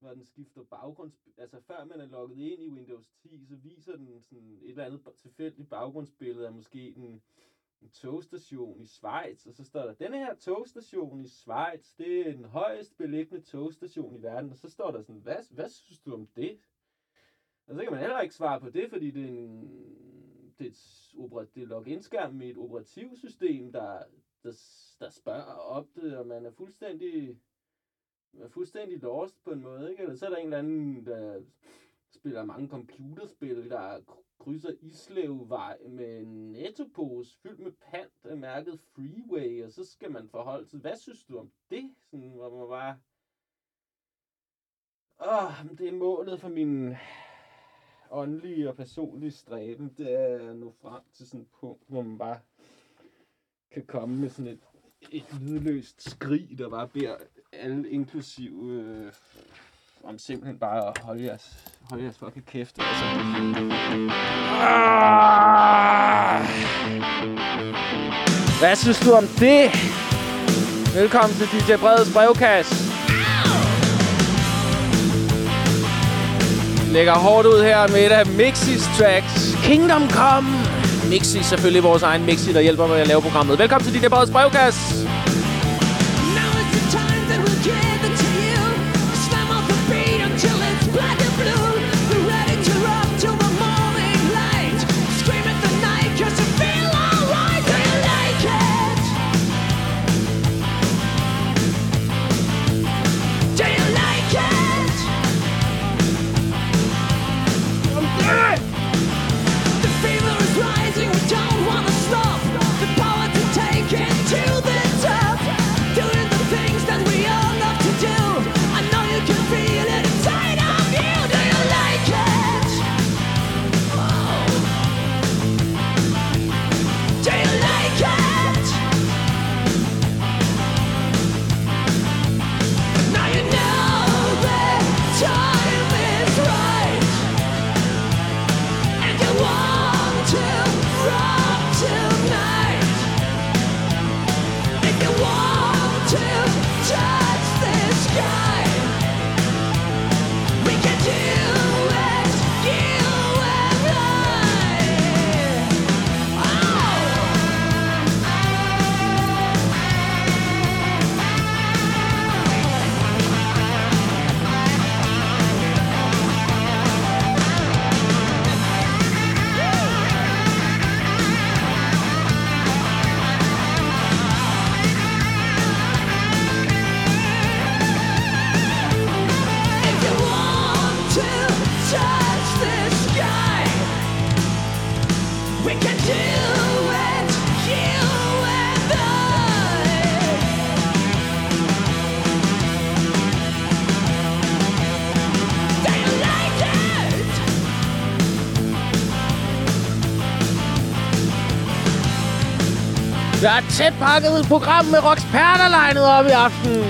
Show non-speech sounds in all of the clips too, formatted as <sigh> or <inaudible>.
når den skifter baggrunds... Altså før man er logget ind i Windows 10, så viser den sådan et eller andet tilfældigt baggrundsbillede af måske en, en togstation i Schweiz, og så står der, denne her togstation i Schweiz, det er den højest beliggende togstation i verden, og så står der sådan, hvad, hvad synes du om det? Og så kan man heller ikke svare på det, fordi det er en, det er et, opera, det er login-skærm med et operativsystem, der, der, der spørger op det, og man er fuldstændig, er fuldstændig lost på en måde, ikke? Eller så er der en eller anden, der spiller mange computerspil, der krydser Islevvej med en nettopose fyldt med pant af mærket Freeway, og så skal man forholde sig, hvad synes du om det? Sådan, hvor man bare... Åh, oh, det er målet for min åndelige og personlige stræben, det er at nå frem til sådan et punkt, hvor man bare kan komme med sådan et, et lydløst skrig, der bare beder alle inklusive øh, om simpelthen bare at holde jeres, holde jeres fucking kæft. Altså. Ah! Hvad synes du om det? Velkommen til DJ Breds brevkasse. Lægger hårdt ud her med et af Mixis tracks. Kingdom Come. Mixi, selvfølgelig vores egen Mixi, der hjælper med at lave programmet. Velkommen til DJ Breds brevkasse. Er tæt pakket program med rocksperter legnet op i aften.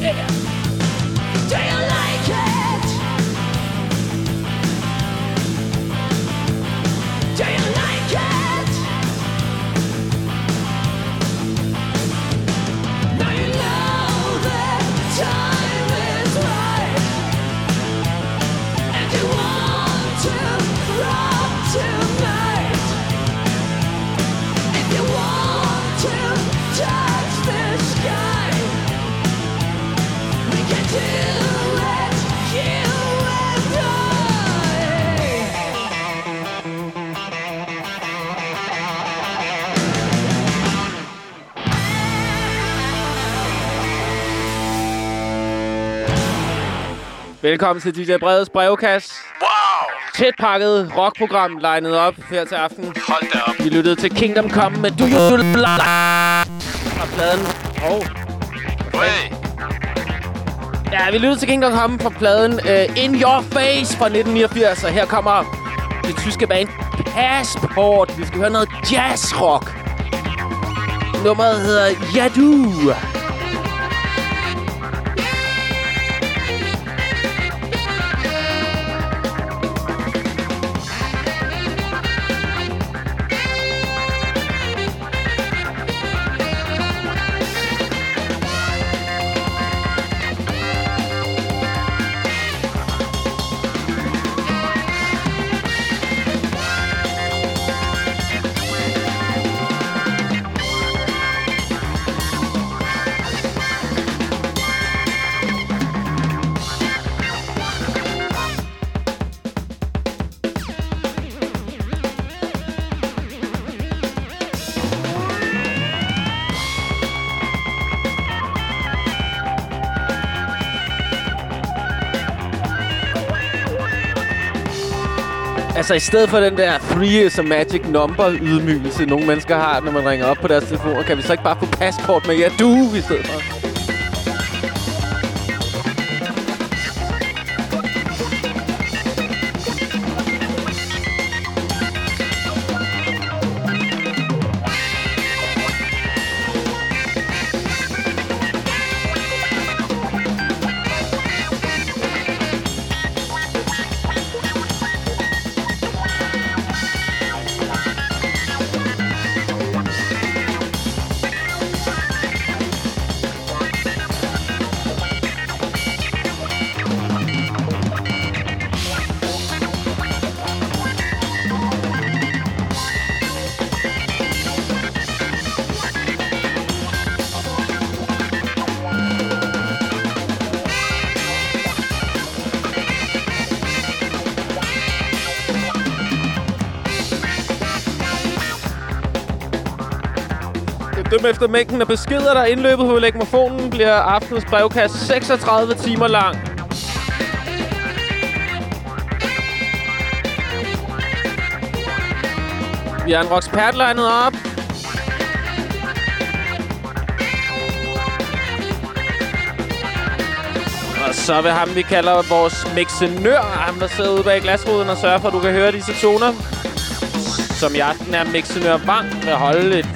Yeah. Do you Velkommen til DJ Bredes brevkasse. Wow! Tæt pakket rockprogram legnet op her til aften. Hold da op. Vi lyttede til Kingdom Come med Do You Fra pladen. Oh. Hey. Ja, vi lyttede til Kingdom Come fra pladen uh, In Your Face fra 1989. Og her kommer det tyske band Passport. Vi skal høre noget jazzrock. Nummeret hedder Yadu. Altså, i stedet for den der three is a magic number ydmygelse, nogle mennesker har, når man ringer op på deres telefoner, kan vi så ikke bare få passport med ja, du i stedet for? Time efter mængden af beskeder, der er indløbet på legmofonen, bliver aftens brevkast 36 timer lang. Vi har en Roxpert legnet op. Og så vil ham, vi kalder vores mixenør, ham der sidder ude bag glasruden og sørger for, at du kan høre disse toner. Som i aften er mixenør Vang, vil holde et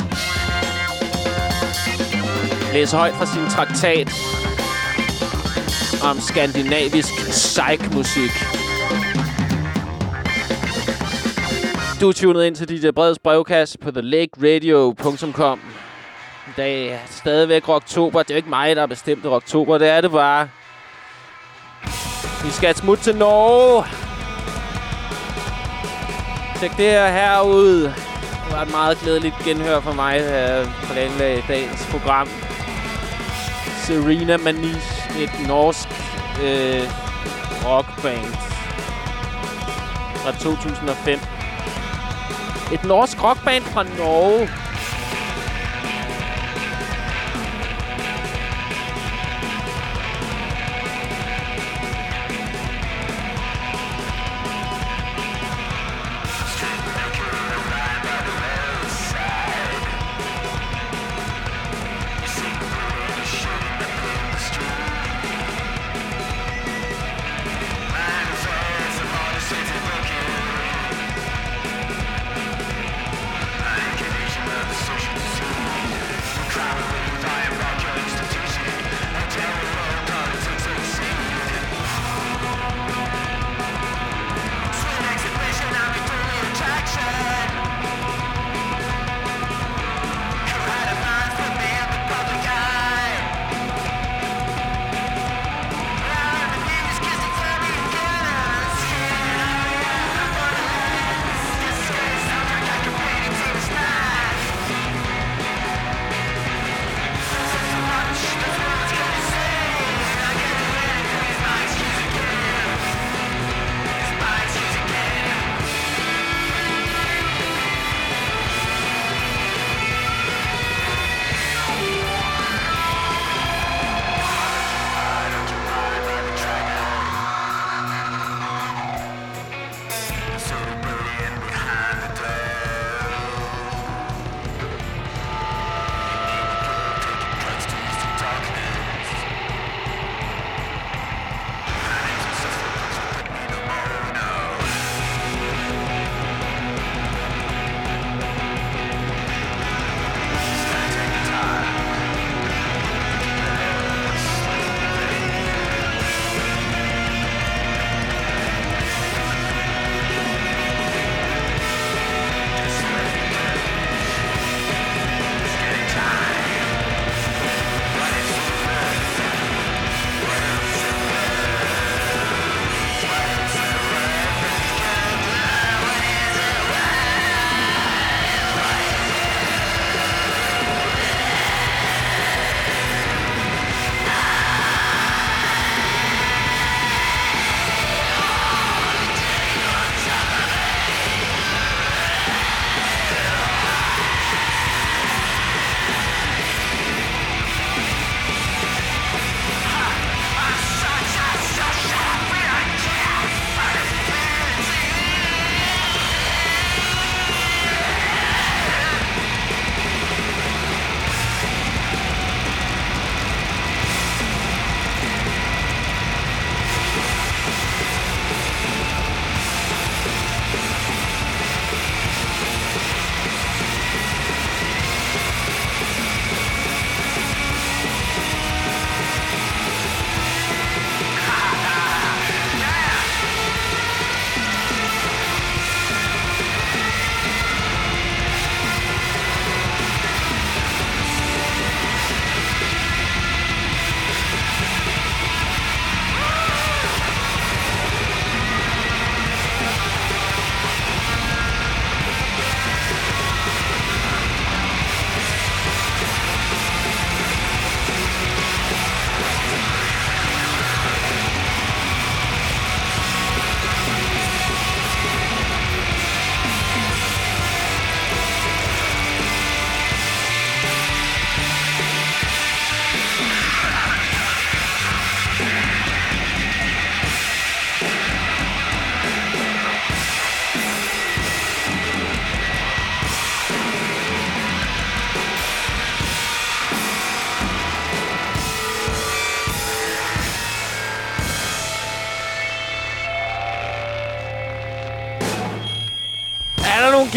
læse højt fra sin traktat om skandinavisk psych-musik. Du er tunet ind til DJ øh, Breds brevkasse på thelakeradio.com. I dag er stadigvæk oktober. Det er jo ikke mig, der har bestemt oktober. Det er det bare. Vi skal smutte til Norge. Tjek det her herude. Det var et meget glædeligt genhør for mig, øh, der planlagde øh, dagens program. Serena Manish, et norsk øh, rockband fra 2005. Et norsk rockband fra Norge.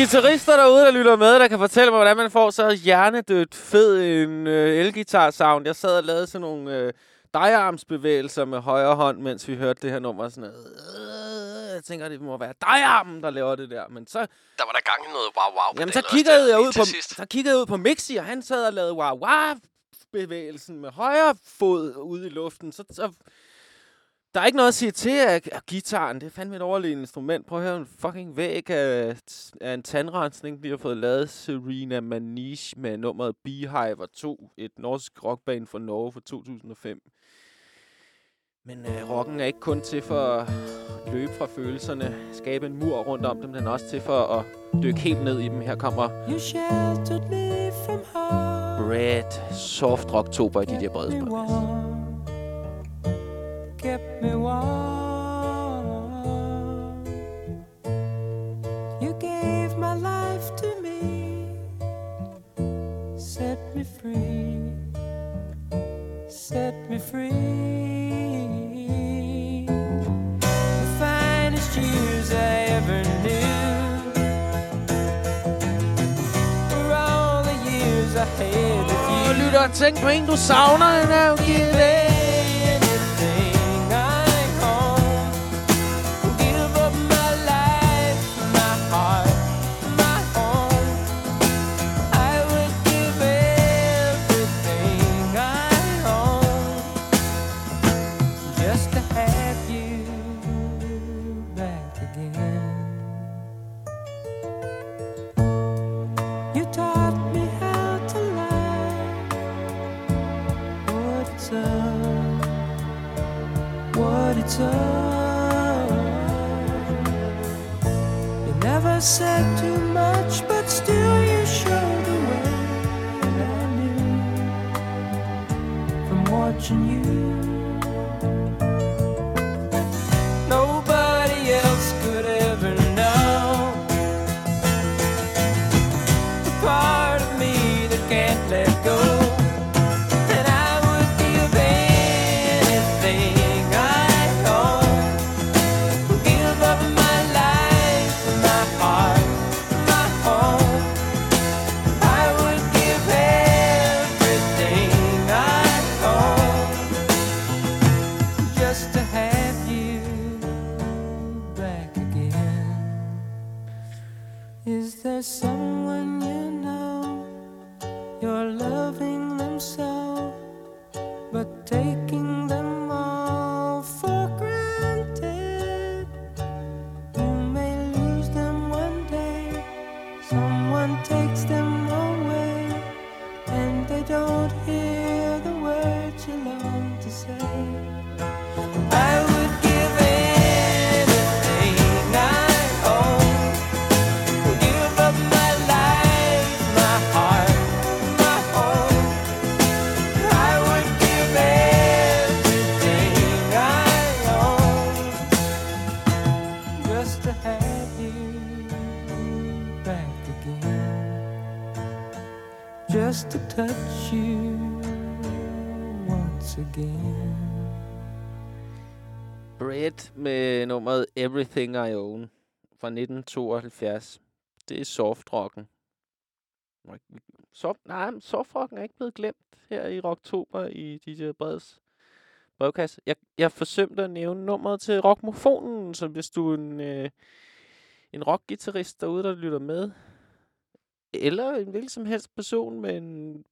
Guitarister derude, der lytter med, der kan fortælle mig, hvordan man får så hjernedødt fed en øh, elgitar-sound. Jeg sad og lavede sådan nogle øh, diarmsbevægelser med højre hånd, mens vi hørte det her nummer. Sådan noget. Øh, jeg tænker, det må være diarmen, der laver det der. Men så, Der var der gang i noget wow-wow. jamen, så kiggede jeg ud på, så kiggede jeg ud på Mixi, og han sad og lavede wow-wow bevægelsen med højre fod ude i luften. Så, så der er ikke noget at sige til, at, at gitaren, det er fandme et overlevet instrument. Prøv at høre en fucking væg af, af en tandrensning, de har fået lavet Serena Manish med nummeret Beehive 2, et norsk rockband fra Norge fra 2005. Men øh, rocken er ikke kun til for at løbe fra følelserne, skabe en mur rundt om dem, den er også til for at dykke helt ned i dem. Her kommer You sheltered me from harm. Red Soft Rocktober i de der brede spørgsmål. Kept me warm. You gave my life to me. Set me free. Set me free. The finest years I ever knew. For all the years I had with you. Lytter, tænk på en, du savner, and I'll give anything said Everything I Own fra 1972. Det er softrocken. Soft, nej, men softrocken er ikke blevet glemt her i oktober i DJ Breds brevkasse. Jeg, jeg forsømte at nævne nummeret til Rockmofonen, så hvis du er en, øh, en rockgitarrist derude, der lytter med, eller en hvilken som helst person med en,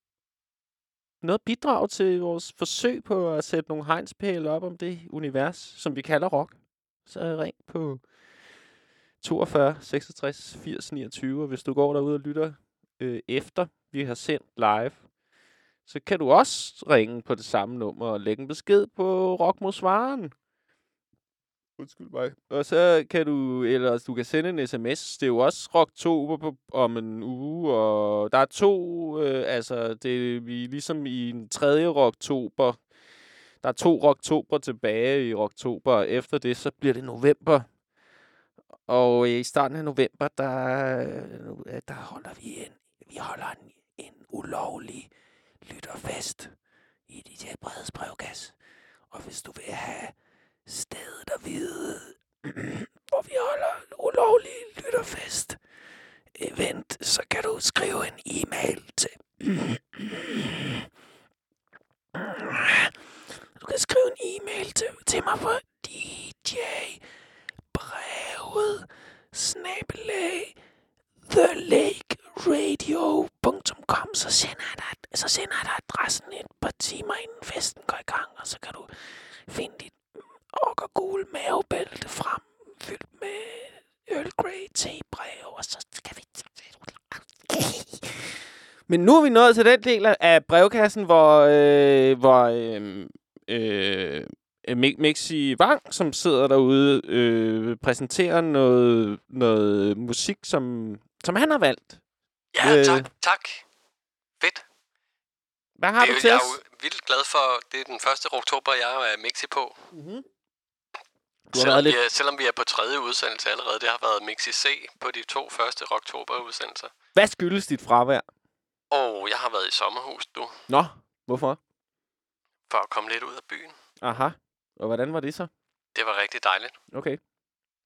noget bidrag til vores forsøg på at sætte nogle hegnspæle op om det univers, som vi kalder rock, så ring på 42 66 80 29, og hvis du går derude og lytter øh, efter vi har sendt live, så kan du også ringe på det samme nummer og lægge en besked på Rock mod Svaren. Undskyld mig. Og så kan du, eller du kan sende en sms. Det er jo også Rocktober på, om en uge, og der er to, øh, altså det vi ligesom i en tredje Rocktober. Der er to oktober tilbage i oktober, og efter det, så bliver det november. Og i starten af november, der, der holder vi en, vi holder en, en ulovlig lytterfest i DJ Breds brevkasse. Og hvis du vil have stedet at vide, hvor vi holder en ulovlig lytterfest, event, så kan du skrive en e-mail til... Du kan skrive en e-mail til, til mig på djbrevet snabelag thelakeradio.com så sender jeg dig, så sender jeg dig adressen et par timer inden festen går i gang, og så kan du finde dit og gul mavebælte frem, fyldt med Earl Grey tebrev, og så skal vi... Men nu er vi nået til den del af brevkassen, hvor, øh, hvor øh, øh, Mi- Mixi Wang, som sidder derude, øh, præsenterer noget, noget musik, som, som han har valgt. Ja, Øh. tak, tak. Fedt. Hvad har det, er du til jeg os? er jo vildt glad for, det er den 1. oktober, jeg er mixi på. Mm-hmm. Du har Selvom været vi, lidt... er, selvom vi er på tredje udsendelse allerede, det har været Mixi C på de to første oktober-udsendelser. Hvad skyldes dit fravær? Og jeg har været i sommerhus nu, Nå, hvorfor? For at komme lidt ud af byen. Aha. Og hvordan var det så? Det var rigtig dejligt. Okay.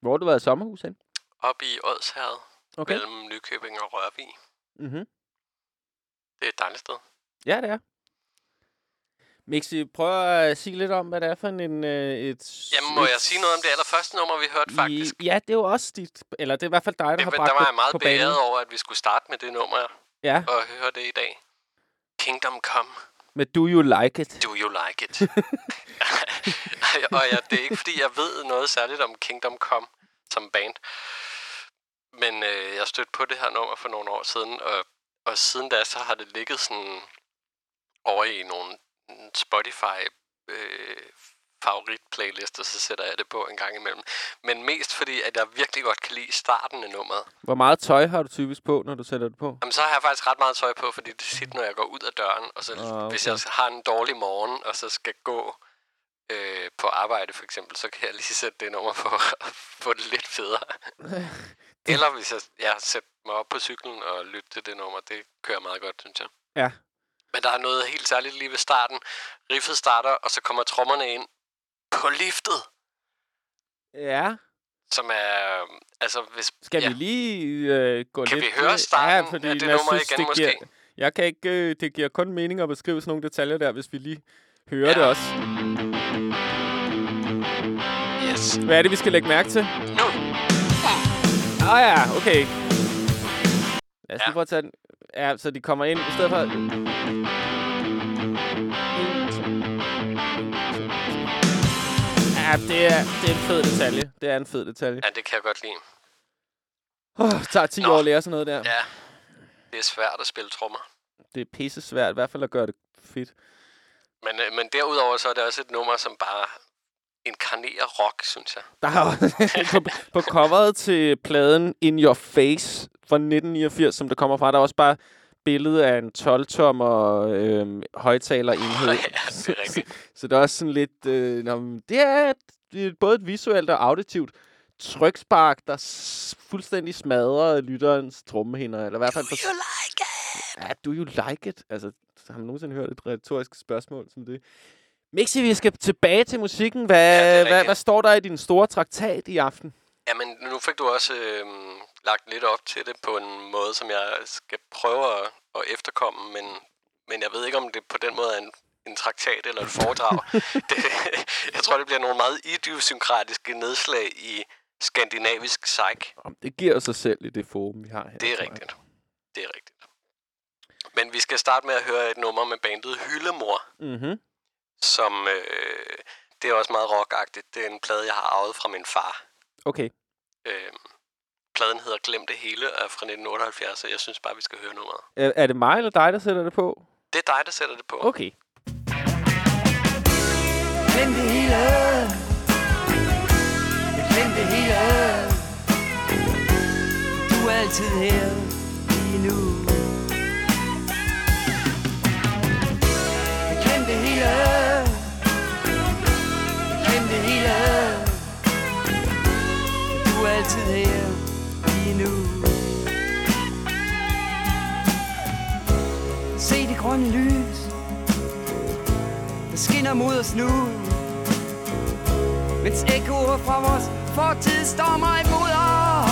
Hvor har du været i sommerhus hen? Op i Odsherred, Okay. mellem Nykøbing og Rørvig. Mm-hmm. Det er et dejligt sted. Ja, det er. Mixi, prøv at sige lidt om, hvad det er for en... Øh, et, Jamen, må et, jeg sige noget om det allerførste nummer, vi hørte faktisk? I, ja, det er jo også dit... Eller det er i hvert fald dig, der Det, har der bragt var det jeg meget beæret over, at vi skulle starte med det nummer Ja, og høre det i dag. Kingdom Come med Do You Like It. Do you like it? <laughs> og ja, det er ikke, fordi jeg ved noget særligt om Kingdom Come som band. Men øh, jeg stødte på det her nummer for nogle år siden, og, og siden da, så har det ligget sådan over i nogle Spotify øh, favoritplaylister, så sætter jeg det på en gang imellem. Men mest fordi, at jeg virkelig godt kan lide starten af nummeret. Hvor meget tøj har du typisk på, når du sætter det på? Jamen, så har jeg faktisk ret meget tøj på, fordi det er tit, når jeg går ud af døren, og så, Ah, okay. hvis jeg har en dårlig morgen, og så skal gå øh, på arbejde for eksempel, så kan jeg lige sætte det nummer på og få det lidt federe. <laughs> Eller hvis jeg ja, sætter mig op på cyklen og lytter til det nummer, det kører meget godt, synes jeg. Ja. Men der er noget helt særligt lige ved starten. Riffet starter, og så kommer trommerne ind på liftet, Ja. som er... Altså, hvis... Skal ja, vi lige øh, gå Kan lidt... vi høre starten ja, fordi af det nummer synes, igen, det måske? Giver, jeg kan ikke... Øh, det giver kun mening at beskrive sådan nogle detaljer der, hvis vi lige hører Ja. det også. Yes. Hvad er det, vi skal lægge mærke til? Nu! Åh oh, ja, okay. Lad os Ja. lige prøve at tage den. Ja, så de kommer ind i stedet for... Ja, det er, det er en fed detalje. Det er en fed detalje. Ja, det kan jeg godt lide. Oh, det tager 10 Nå. år at lære sådan noget der. Ja, det er svært at spille trommer. Det er pisse svært, i hvert fald at gøre det fedt. Men, øh, men derudover så er det også et nummer, som bare inkarnerer rock, synes jeg. Der er jo- <laughs> på, på coveret til pladen In Your Face fra 1989, som det kommer fra, der er også bare billede af en 12-tommer øh, højtalerenhed. <laughs> Er rigtigt. Så det er også sådan lidt... Øh, nå, det, er, et- det er både et visuelt og auditivt trykspark, der fuldstændig smadrer lytterens trommehinder. Eller i hvert fald... For, like it? ja, do you like it? Altså, har man nogensinde hørt et retorisk spørgsmål som det? Mixi, vi skal tilbage til musikken. Hvad, Ja, hvad, hvad står der i din store traktat i aften? Jamen, nu fik du også øh, lagt lidt op til det på en måde, som jeg skal prøve at, at efterkomme, men, men jeg ved ikke, om det på den måde er en, en traktat eller et foredrag. <laughs> det, jeg tror, det bliver nogle meget idiosynkratiske nedslag i skandinavisk. Om Det giver sig selv i det forum, vi har her. Det er rigtigt. Det er rigtigt. Men vi skal starte med at høre et nummer med bandet Hyllemor, Mhm. som øh, det er også meget rockagtigt. Det er en plade, jeg har arvet fra min far. Okay. Øh, pladen hedder Glem det hele og er fra 1978, og jeg synes bare, vi skal høre nummeret. Er, er det mig eller dig, der sætter det på? Det er dig, der sætter det på. Okay. Glem det hele Glem det hele Du er altid her lige nu Glem det hele Glem det hele Du er altid her endnu Se det grønne lys Der skinner mod os nu. Mens ekkoer fra vores fortid stormer imod os.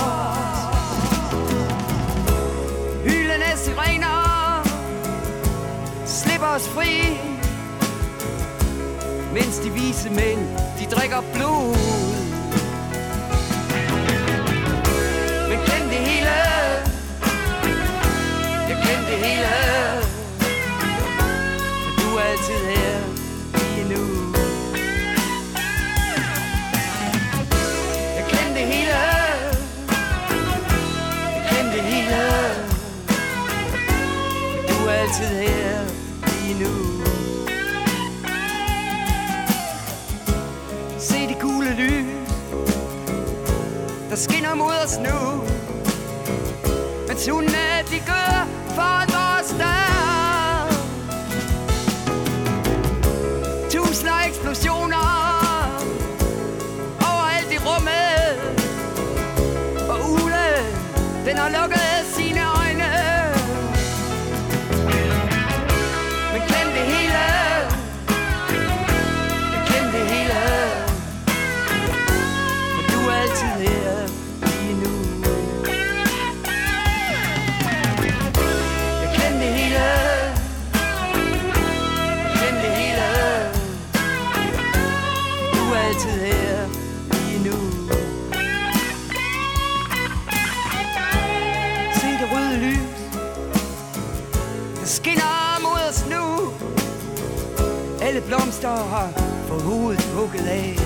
Hyldende sirener Slipper os fri Mens de vise mænd, de drikker blod. Det hele. For du er altid her lige nu. Jeg glem det hele. Jeg glem det hele. For du er altid her lige nu. Se det gule lys Der skinner mod os nu. Men tunen er de gør for hovedet hugget af.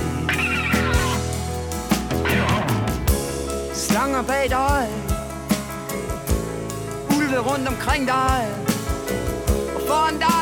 Slanger bag dig. Ulve rundt omkring dig. Og foran dig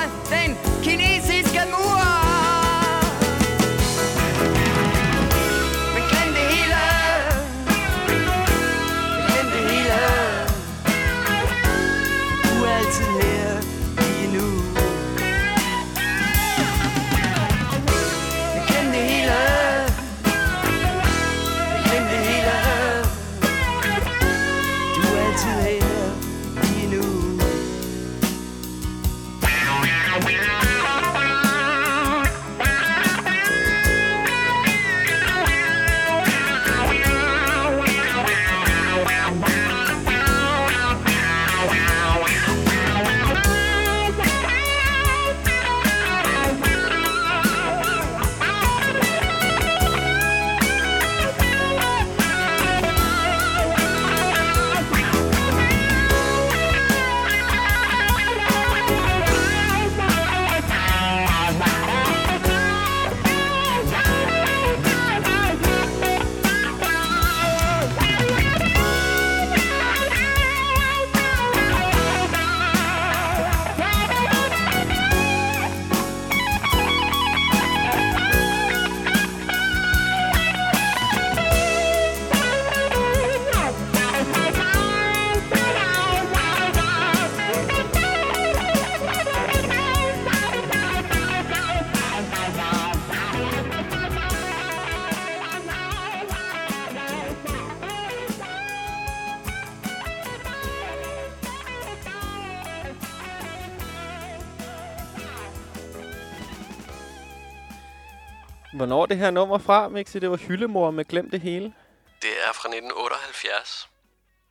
Er det her nummer fra, Mixi? Det var Hyllemor med Glem det hele. Det er fra 1978.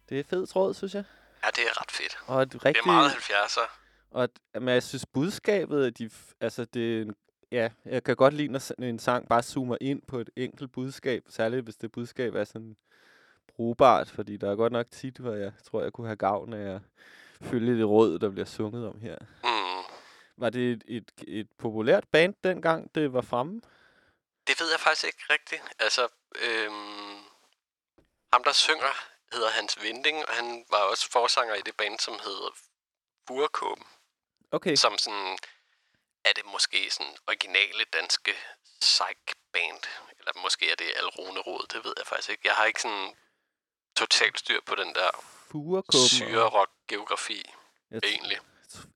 Det er fed tråd, synes jeg. Ja, det er ret fedt. Og et Det rigtig... er meget 70'er. Og at, men jeg synes, budskabet, de, altså det, ja, jeg kan godt lide, når en sang bare zoomer ind på et enkelt budskab, særligt hvis det budskab er sådan brugbart, fordi der er godt nok tit, hvor jeg tror, jeg kunne have gavn af at følge det råd, der bliver sunget om her. Mm. Var det et, et, et populært band dengang, det var fremme? Det ved jeg faktisk ikke rigtigt. Altså, øhm, ham der synger hedder Hans Vinding, og han var også forsanger i det band, som hedder Furekåben. Okay, Som sådan, er det måske sådan originale danske psych-band. Eller måske er det Alrune Rod, det ved jeg faktisk ikke. Jeg har ikke sådan totalt styr på den der Jeg t- egentlig.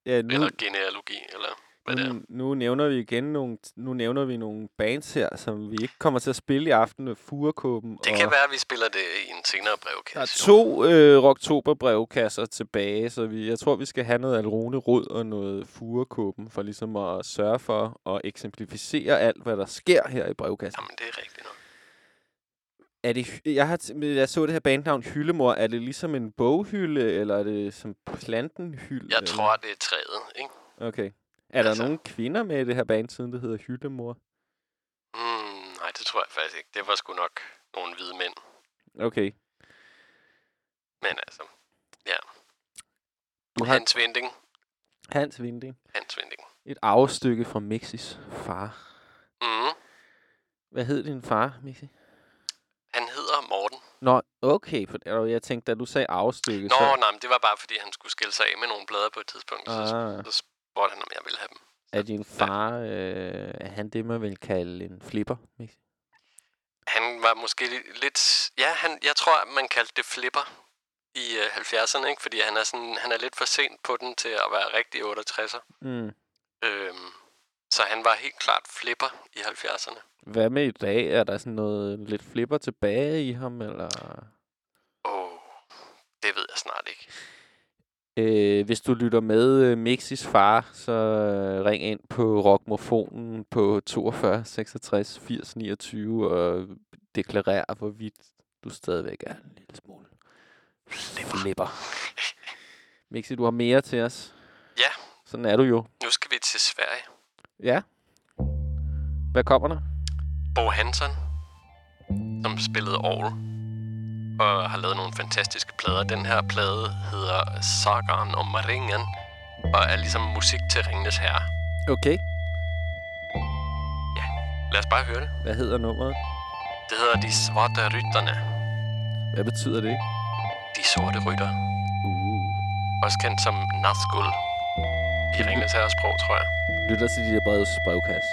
Ja, nu, Eller genealogi, eller hvad det er. nu, nu nævner vi igen nogle, nu nævner vi nogle bands her, som vi ikke kommer til at spille i aften Furekåben. Det og kan være, at vi spiller det i en senere Der er brevkasse. to øh, Rocktober-brevkasser tilbage, så vi, jeg tror, vi skal have noget Alrone Rød og noget Furekåben, for ligesom at sørge for at eksemplificere alt, hvad der sker her i brevkassen. Jamen, det er rigtigt nok. Er det, jeg, har jeg så det her bandnavn Hyllemor. Er det ligesom en boghylde, eller er det som plantenhylde? Jeg tror, det er træet, ikke? Okay. Er der Altså- nogen kvinder med i det her band, siden det hedder Hyttemor? Mm, nej, det tror jeg faktisk ikke. Det var sgu nok nogle hvide mænd. Okay. Men altså, Du har Hans Vinding. Hans Vinding. Hans Vinding. Et afstykke fra Mixis far. Mm. Hvad hed din far, Mixi? Han hedder Morten. Nå, okay. For jeg tænkte, da du sagde afstykke, Nå, så nej, men det var bare, fordi han skulle skille sig af med nogle blader på et tidspunkt. Så, ah, så spurgte han, om jeg ville have dem. er din far, øh, er han det, man vil kalde en flipper, Mixi? Han var måske li- lidt... Ja, han, jeg tror, man kaldte det flipper i øh, 70'erne, ikke? Fordi han er, sådan, han er lidt for sent på den til at være rigtig 68'er. Mm. Øhm, så han var helt klart flipper i 70'erne. Hvad med i dag? Er der sådan noget lidt flipper tilbage i ham, eller... Åh, oh, det ved jeg snart ikke. Øh, hvis du lytter med øh, Mixis far, så øh, ring ind på rockmofonen på 42 66 80 29 og deklarer, hvorvidt du stadigvæk er en lille smule flipper. flipper. Mixi, du har mere til os. Ja. Sådan er du jo. Nu skal vi til Sverige. Ja. Hvad kommer der? Bo Hansson, som spillede Aarhus og har lavet nogle fantastiske plader. Den her plade hedder Sagan om ringen, og er ligesom musik til Ringenes Herre. Okay. Lad os bare høre det. Hvad hedder nummeret? Det hedder De Sorte Rytterne. Hvad betyder det? De Sorte Rytter. Uh. Også kendt som Nazgul. I Ringenes Herres sprog, tror jeg. Lytter til de der brevs brevkasse.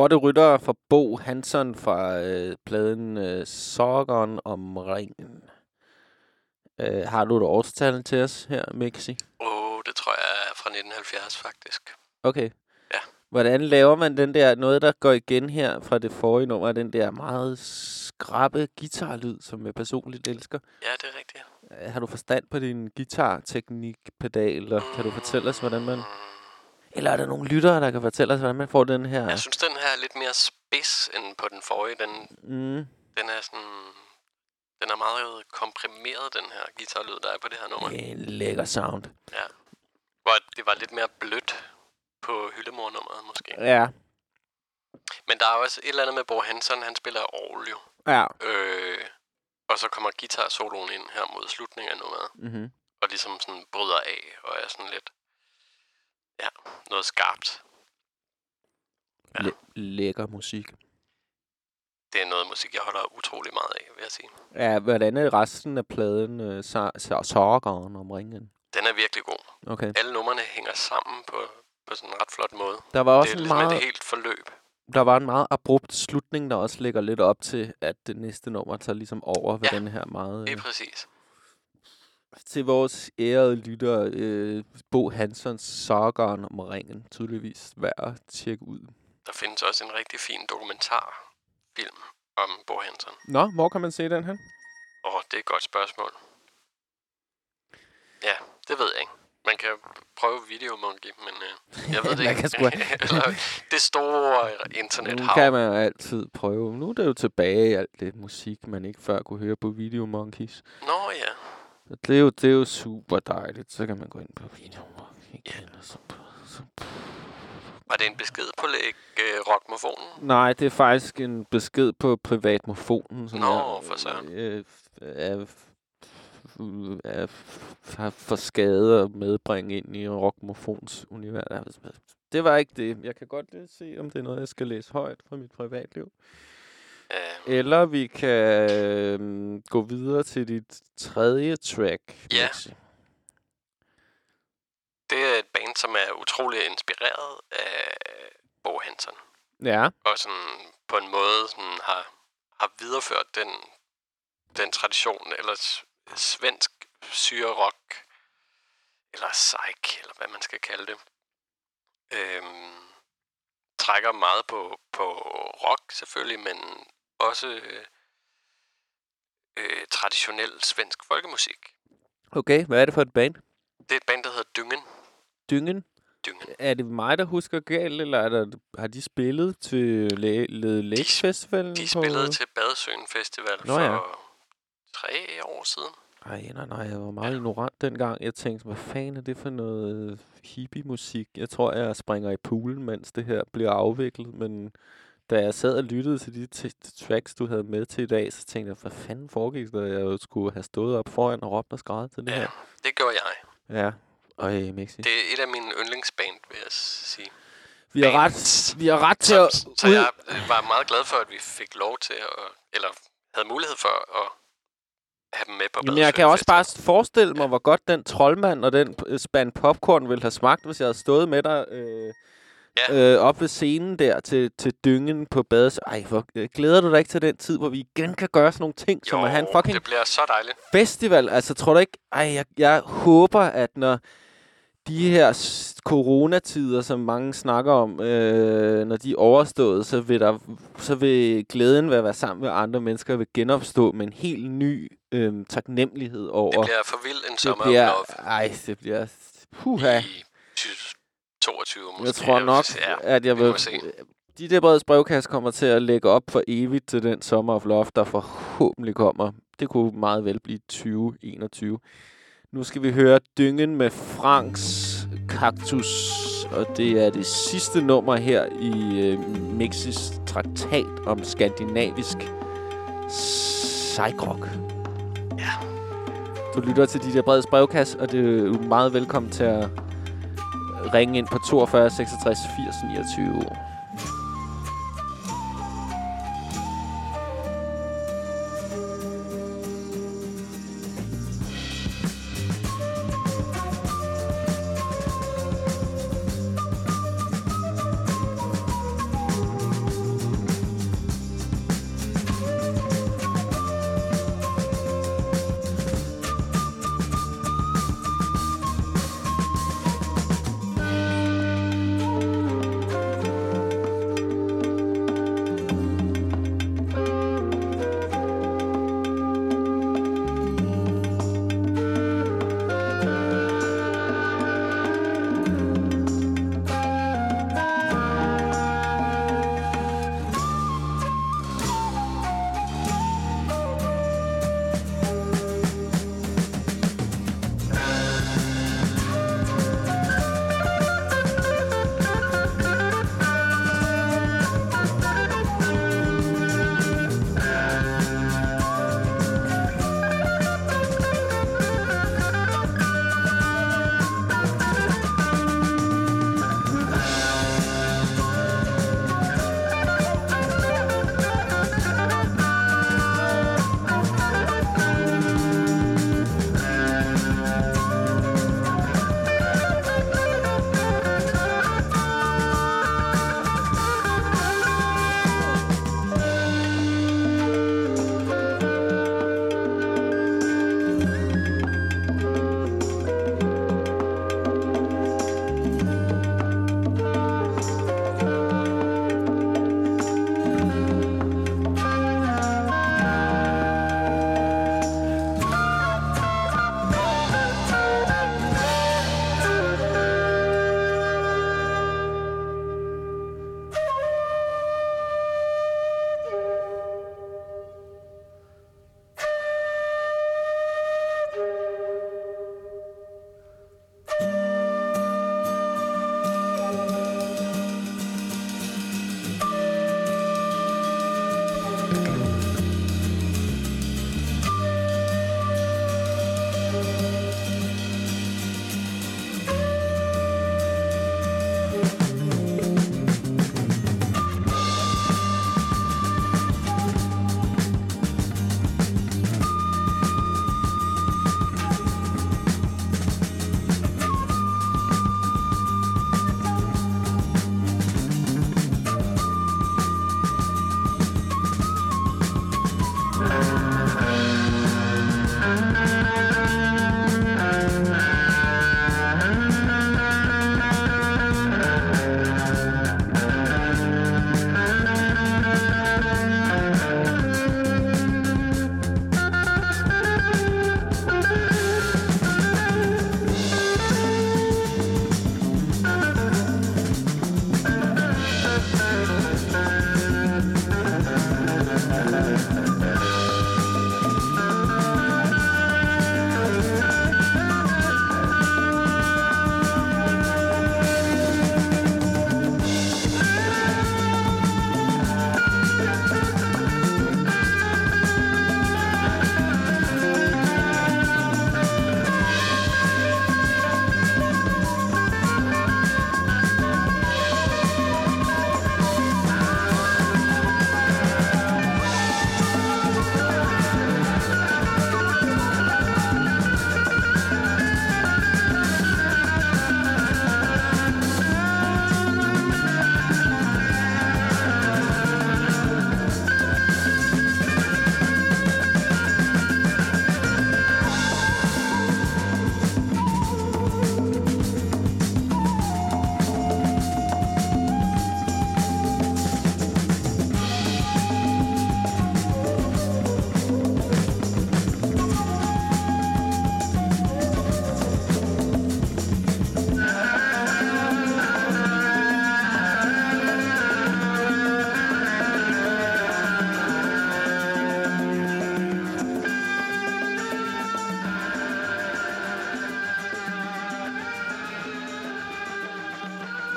Sorte Rytter fra Bo Hansen fra øh, pladen øh, Sokkeren om ringen. Øh, har du et årstal til os her, Mixi? Åh, oh, det tror jeg er fra 1970, faktisk. Okay. Ja. Hvordan laver man den der, noget der går igen her fra det forrige nummer, den der meget skrappe guitarlyd, som jeg personligt elsker. Ja, det er rigtigt. Øh, Har du forstand på din guitarteknikpedal, og kan du fortælle os, hvordan man... Mm, Eller er der nogle lyttere, der kan fortælle os, hvordan man får den her... Jeg synes, den her er lidt mere spids end på den forrige. Den, Mm, den er sådan... Den er meget komprimeret, den her guitarlyd, der er på det her nummer. en lækker sound. Ja. Hvor det var lidt mere blødt på hyldemornummeret, måske. Ja. Men der er også et eller andet med Bo Hansen, han spiller orgel jo. Ja. Øh, og så kommer guitar-soloen ind her mod slutningen af nummeret. Mm-hmm. Og ligesom sådan bryder af, og er sådan lidt... Ja, noget skarpt. Ja. Læ- lækker musik. Det er noget musik, jeg holder utrolig meget af, vil jeg sige. Ja, hvordan er resten af pladen uh, Sorgeren om ringen? Den er virkelig god. Okay. Alle numrene hænger sammen på, på sådan en ret flot måde. Der var Det også er en ligesom meget, et helt forløb. der var en meget abrupt slutning, der også lægger lidt op til, at det næste nummer tager ligesom over ved Ja, den her meget... Det Øh, er præcis. Til vores ærede lytter, øh, Bo Hansons Sorgeren om ringen, tydeligvis værd at tjekke ud. Der findes også en rigtig fin dokumentarfilm om Bo Hansen. Nå, hvor kan man se den her? Åh, oh, det er et godt spørgsmål. Ja, det ved jeg ikke. Man kan prøve Video Monkey, men øh, jeg ved <laughs> det Man ikke. kan sgu- <laughs> det store Nu internethav. kan man jo altid prøve. Nu er det jo tilbage i alt det musik, man ikke før kunne høre på Video Monkeys. Nå ja. Så det er jo, det er jo super dejligt. Så kan man gå ind på Video Monkeys igen. Og så, så, Var det en besked på læg øh, rockmofonen? Nej, det er faktisk en besked på privatmofonen, som Nå, jeg for søren. øh, er, er, har for skade at medbringe ind i rockmofons univers. Det var ikke det. Jeg kan godt se, om det er noget, jeg skal læse højt fra mit privatliv. Øh, Eller vi kan øh, gå videre til dit tredje track. Ja. Maxi. det er et band, som er utrolig inspireret af Bo Hansen. Ja. Og sådan på en måde sådan har, har videreført den, den tradition, eller svensk syre-rock, eller psych, eller hvad man skal kalde det. Øhm, trækker meget på, på rock selvfølgelig, men også øh, øh, traditionel svensk folkemusik. Okay, hvad er det for et band? Det er et band, der hedder Dyngen. Dyngen. Dyngen. Er det mig, der husker galt, eller er der, har de spillet til Lake Festivalen? De på- spillede til Badesøen Festival Nå for ja. tre år siden. Ej, nej, nej, jeg var meget ignorant dengang. Jeg tænkte, hvad fanden er det for noget hippie-musik? Jeg tror, jeg springer i poolen, mens det her bliver afviklet. Men da jeg sad og lyttede til de tracks, du havde med til i dag, så tænkte jeg, hvad fanden foregik der? Jeg skulle have stået op foran og råbt og skrevet til det Ja, her. det gjorde jeg. Ja. Øj, Mixi. Det er et af mine yndlingsband, vil jeg sige. Vi har ret, vi har ret til at... Så, så jeg øh, var meget glad for, at vi fik lov til at, eller havde mulighed for at have dem med på Jamen, jeg kan også bare forestille mig, hvor godt den troldmand og den øh, spand popcorn ville have smagt, hvis jeg havde stået med dig øh, Ja. øh, op ved scenen der til, til dyngen på bades. Ej, hvor, øh, glæder du dig ikke til den tid, hvor vi igen kan gøre sådan nogle ting, som jo, at have en fucking det bliver så dejligt. festival? Altså, tror du ikke... Ej, jeg, jeg håber, at når de her coronatider, som mange snakker om, øh, når de er overstået, så vil, der, så vil glæden ved at være sammen med andre mennesker vil genopstå med en helt ny øh, taknemmelighed over... Det bliver for vildt en det sommer bliver, of love ej, det bliver... Puha. i 2022 måske. Jeg tror nok, Ja, at jeg vil... se. De der breds brevkasse kommer til at lægge op for evigt til den Summer of Love, der forhåbentlig kommer. Det kunne meget vel blive 2021. Nu skal vi høre Dyngen med Franks Kaktus, og det er det sidste nummer her i øh, Mixis traktat om skandinavisk psych-rock. Ja. Du lytter til de der breds brevkasse, og det er jo meget velkommen til at ringe ind på 42 66 80 29.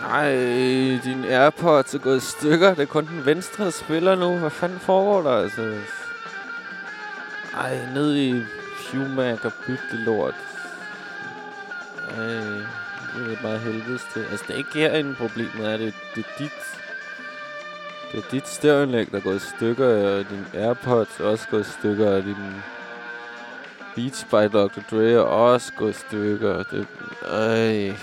Nej, øh, din Airpods er gået i stykker. Det er kun den venstre, der spiller nu. Hvad fanden foregår der, altså? Ej, ned i Schumacher bytte det lort. Ej, det er bare helvedes til. Altså, det er ikke herinde problemet er. Det, det er dit... Det er dit stereoanlæg, der er gået i stykker, og din Airpods er også gået i stykker, og din Beats by Dr. Dre er også gået i stykker. Det, ej.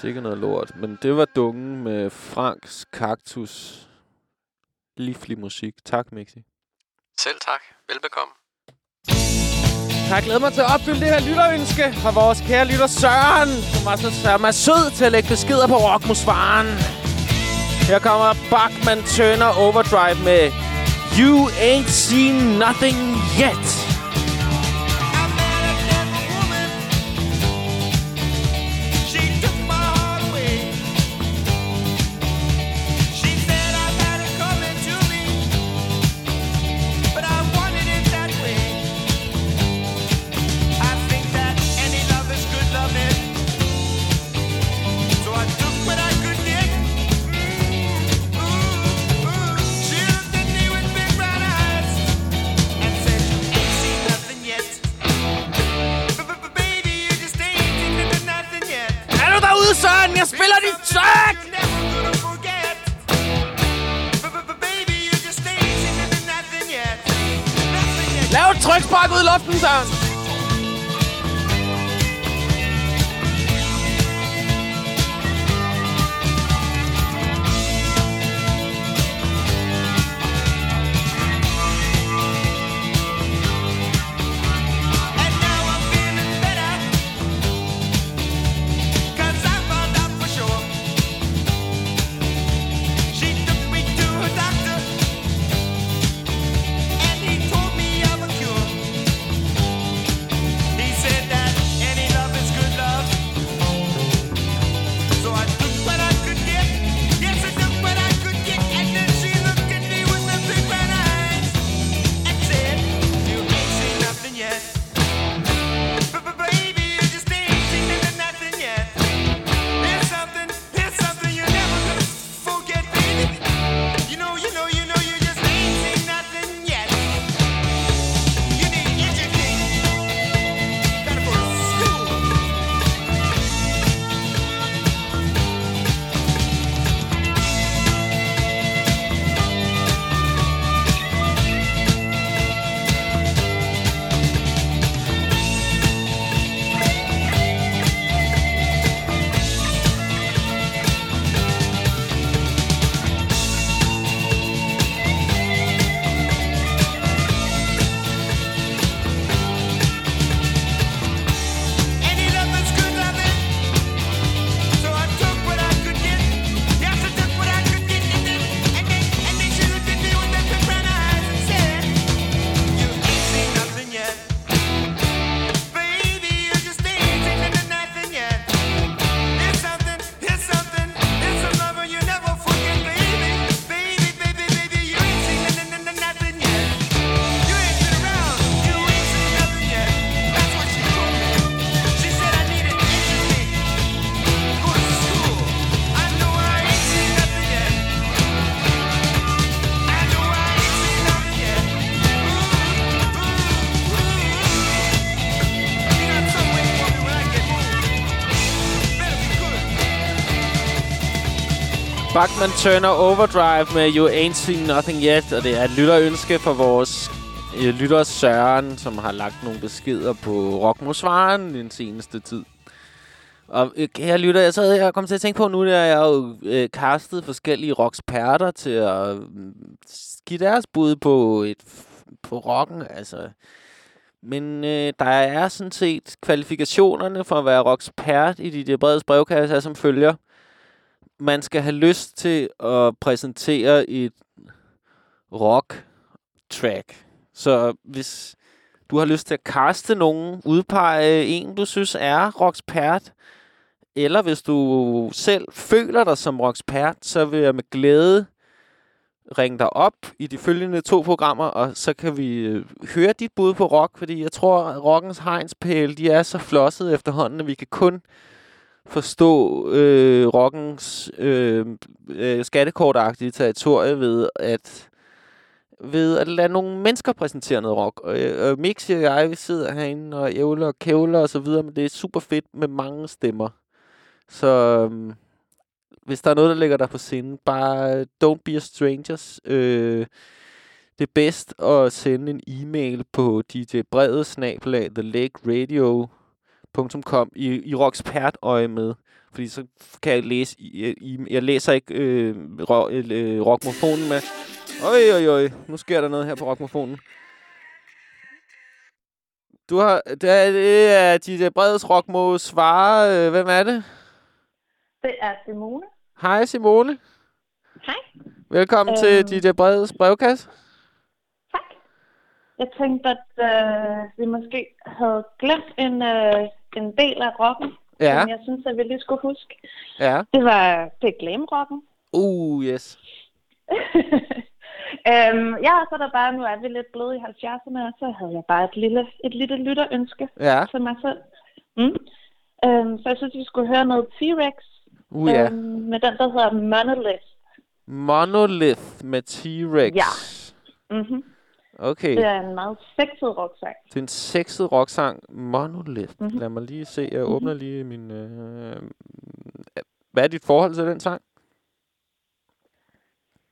Sikkert noget lort. Men det var dungen med Franks Kaktus. Livlig musik. Tak, Mixi. Selv tak. Velbekomme. Jeg glæder mig til at opfylde det her lytterønske fra vores kære lytter Søren, som var så som er sød til at lægge beskeder på Rockmusfaren. Her kommer Bachman Turner Overdrive med You Ain't Seen Nothing Yet. Ud i luften, Søren! Bachman Turner Overdrive med You Ain't Seen Nothing Yet. Og det er et lytterønske for vores øh, lytter Søren, som har lagt nogle beskeder på Rockmusvaren den seneste tid. Og øh, kære lytter, jeg sad her og kom til at tænke på, nu der er jeg jo øh, castet forskellige rocksperter til at øh, give deres bud på, et, på rocken. Altså, men øh, der er sådan set kvalifikationerne for at være rockspert i de, de brede brevkasse er som følger. Man skal have lyst til at præsentere et rock track. Så hvis du har lyst til at kaste nogen, udpege en, du synes er rockspert, eller hvis du selv føler dig som rockspert, så vil jeg med glæde ringe dig op i de følgende to programmer, og så kan vi øh, høre dit bud på rock, fordi jeg tror, at rockens hegnspæle, de er så flosset efterhånden, at vi kan kun forstå øh, rockens øh, øh, skattekortagtige territorie ved at ved at lade nogle mennesker præsentere noget rock. Og, øh, og Mixi og jeg, vi sidder herinde og ævler og kævler og så videre, men det er super fedt med mange stemmer. Så øh, hvis der er noget, der ligger der på sinde, bare don't be a strangers. Øh, det er bedst at sende en e-mail på djbredet thelakradio.com i, i rockspert øje med. Fordi så kan jeg læse, i, i, jeg læser ikke øh, ro, øh, rockmofonen med. Øj, øj, øj, nu sker der noget her på rockmofonen. Du har, det er, det er DJ Breds Rockmo svare. Øh, hvem er det? Det er Simone. Hej Simone. Hej. Velkommen øhm. Til DJ Breds brevkasse. Tak. Jeg tænkte, at øh, vi måske havde glemt en, øh, en del af rocken, Ja, som jeg synes, at vi lige skulle huske. ja. Det var det glam-rocken. Uh, yes. <laughs> øhm, ja, så er der bare, nu er vi lidt blevet i 70'erne, og så havde jeg bare et lille, et lille lytterønske Ja, til mig selv. Mm. Øhm, så jeg synes, vi skulle høre noget T-Rex uh, ja. øhm, med den, der hedder Monolith. Monolith med T-Rex. Ja. Mm-hmm. Okay, Det er en meget sexet rocksang. det er en sexet rocksang. Monolith. Mhm. Lad mig lige se. Jeg åbner lige min... Øh... Hvad er dit forhold til den sang?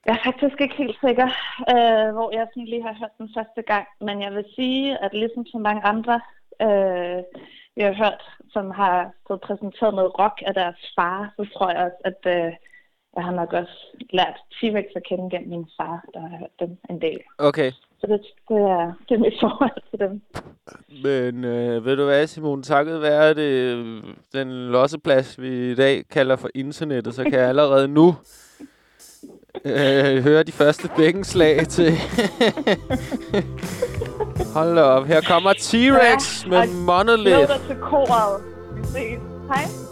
Jeg er faktisk ikke helt sikker, øh, hvor jeg sådan lige har hørt den første gang. Men jeg vil sige, at ligesom så mange andre, øh, vi har hørt, som har fået præsenteret noget rock af deres far, så tror jeg også, at øh, jeg har nok også lært T-Rex at kende gennem min far, der har hørt dem en del. Okay. Så det, det, er, det er mit forhold til dem. Men øh, ved du hvad, Simon? Takket være det, den losseplads, vi i dag kalder for internettet, så kan jeg allerede nu øh, høre de første bækkenslag til... <laughs> Hold da op. Her kommer T-Rex Ja, med Monolith. Dig til koret. Vi ses. Hej.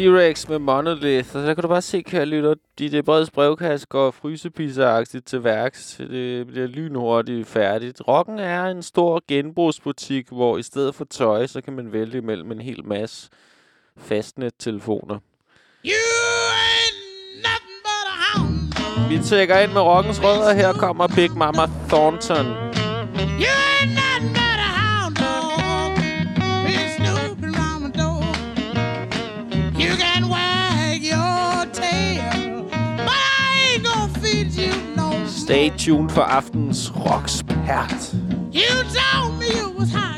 T-Rex med Monolith, og så kan du bare se, kære lytter, DJ Breds brevkasse går frysepizza-agtigt til værks. Det bliver lynhurtigt færdigt. Rocken er en stor genbrugsbutik, hvor i stedet for tøj, så kan man vælge mellem en hel masse fastnet-telefoner. You ain't nothing but a hound dog. Vi tjekker ind med rockens rødder. Her kommer Big Mama Thornton. You ain't You can wag your tail, but I ain't gonna feed you no. Stay tuned for aftens rockspert. You told me you was high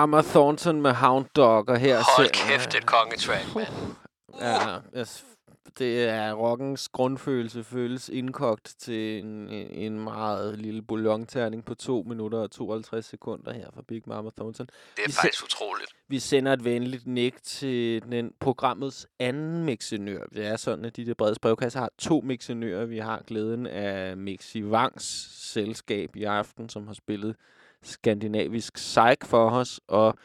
Mama Thornton med Hound Dog, og her Hold ser- kæft, et kongetrack, mand. Ja, yes, det er rockens grundfølelse føles indkogt til en, en- meget lille bouillonterning på 2 minutter og 52 sekunder her fra Big Mama Thornton. Det er Vi faktisk utroligt. Vi sender et venligt nik til den programmets anden mixenør. Det er sådan, at de der brede brevkasser har to mixenører. Vi har glæden af Mixi Vangs selskab i aften, som har spillet skandinavisk psych for os, og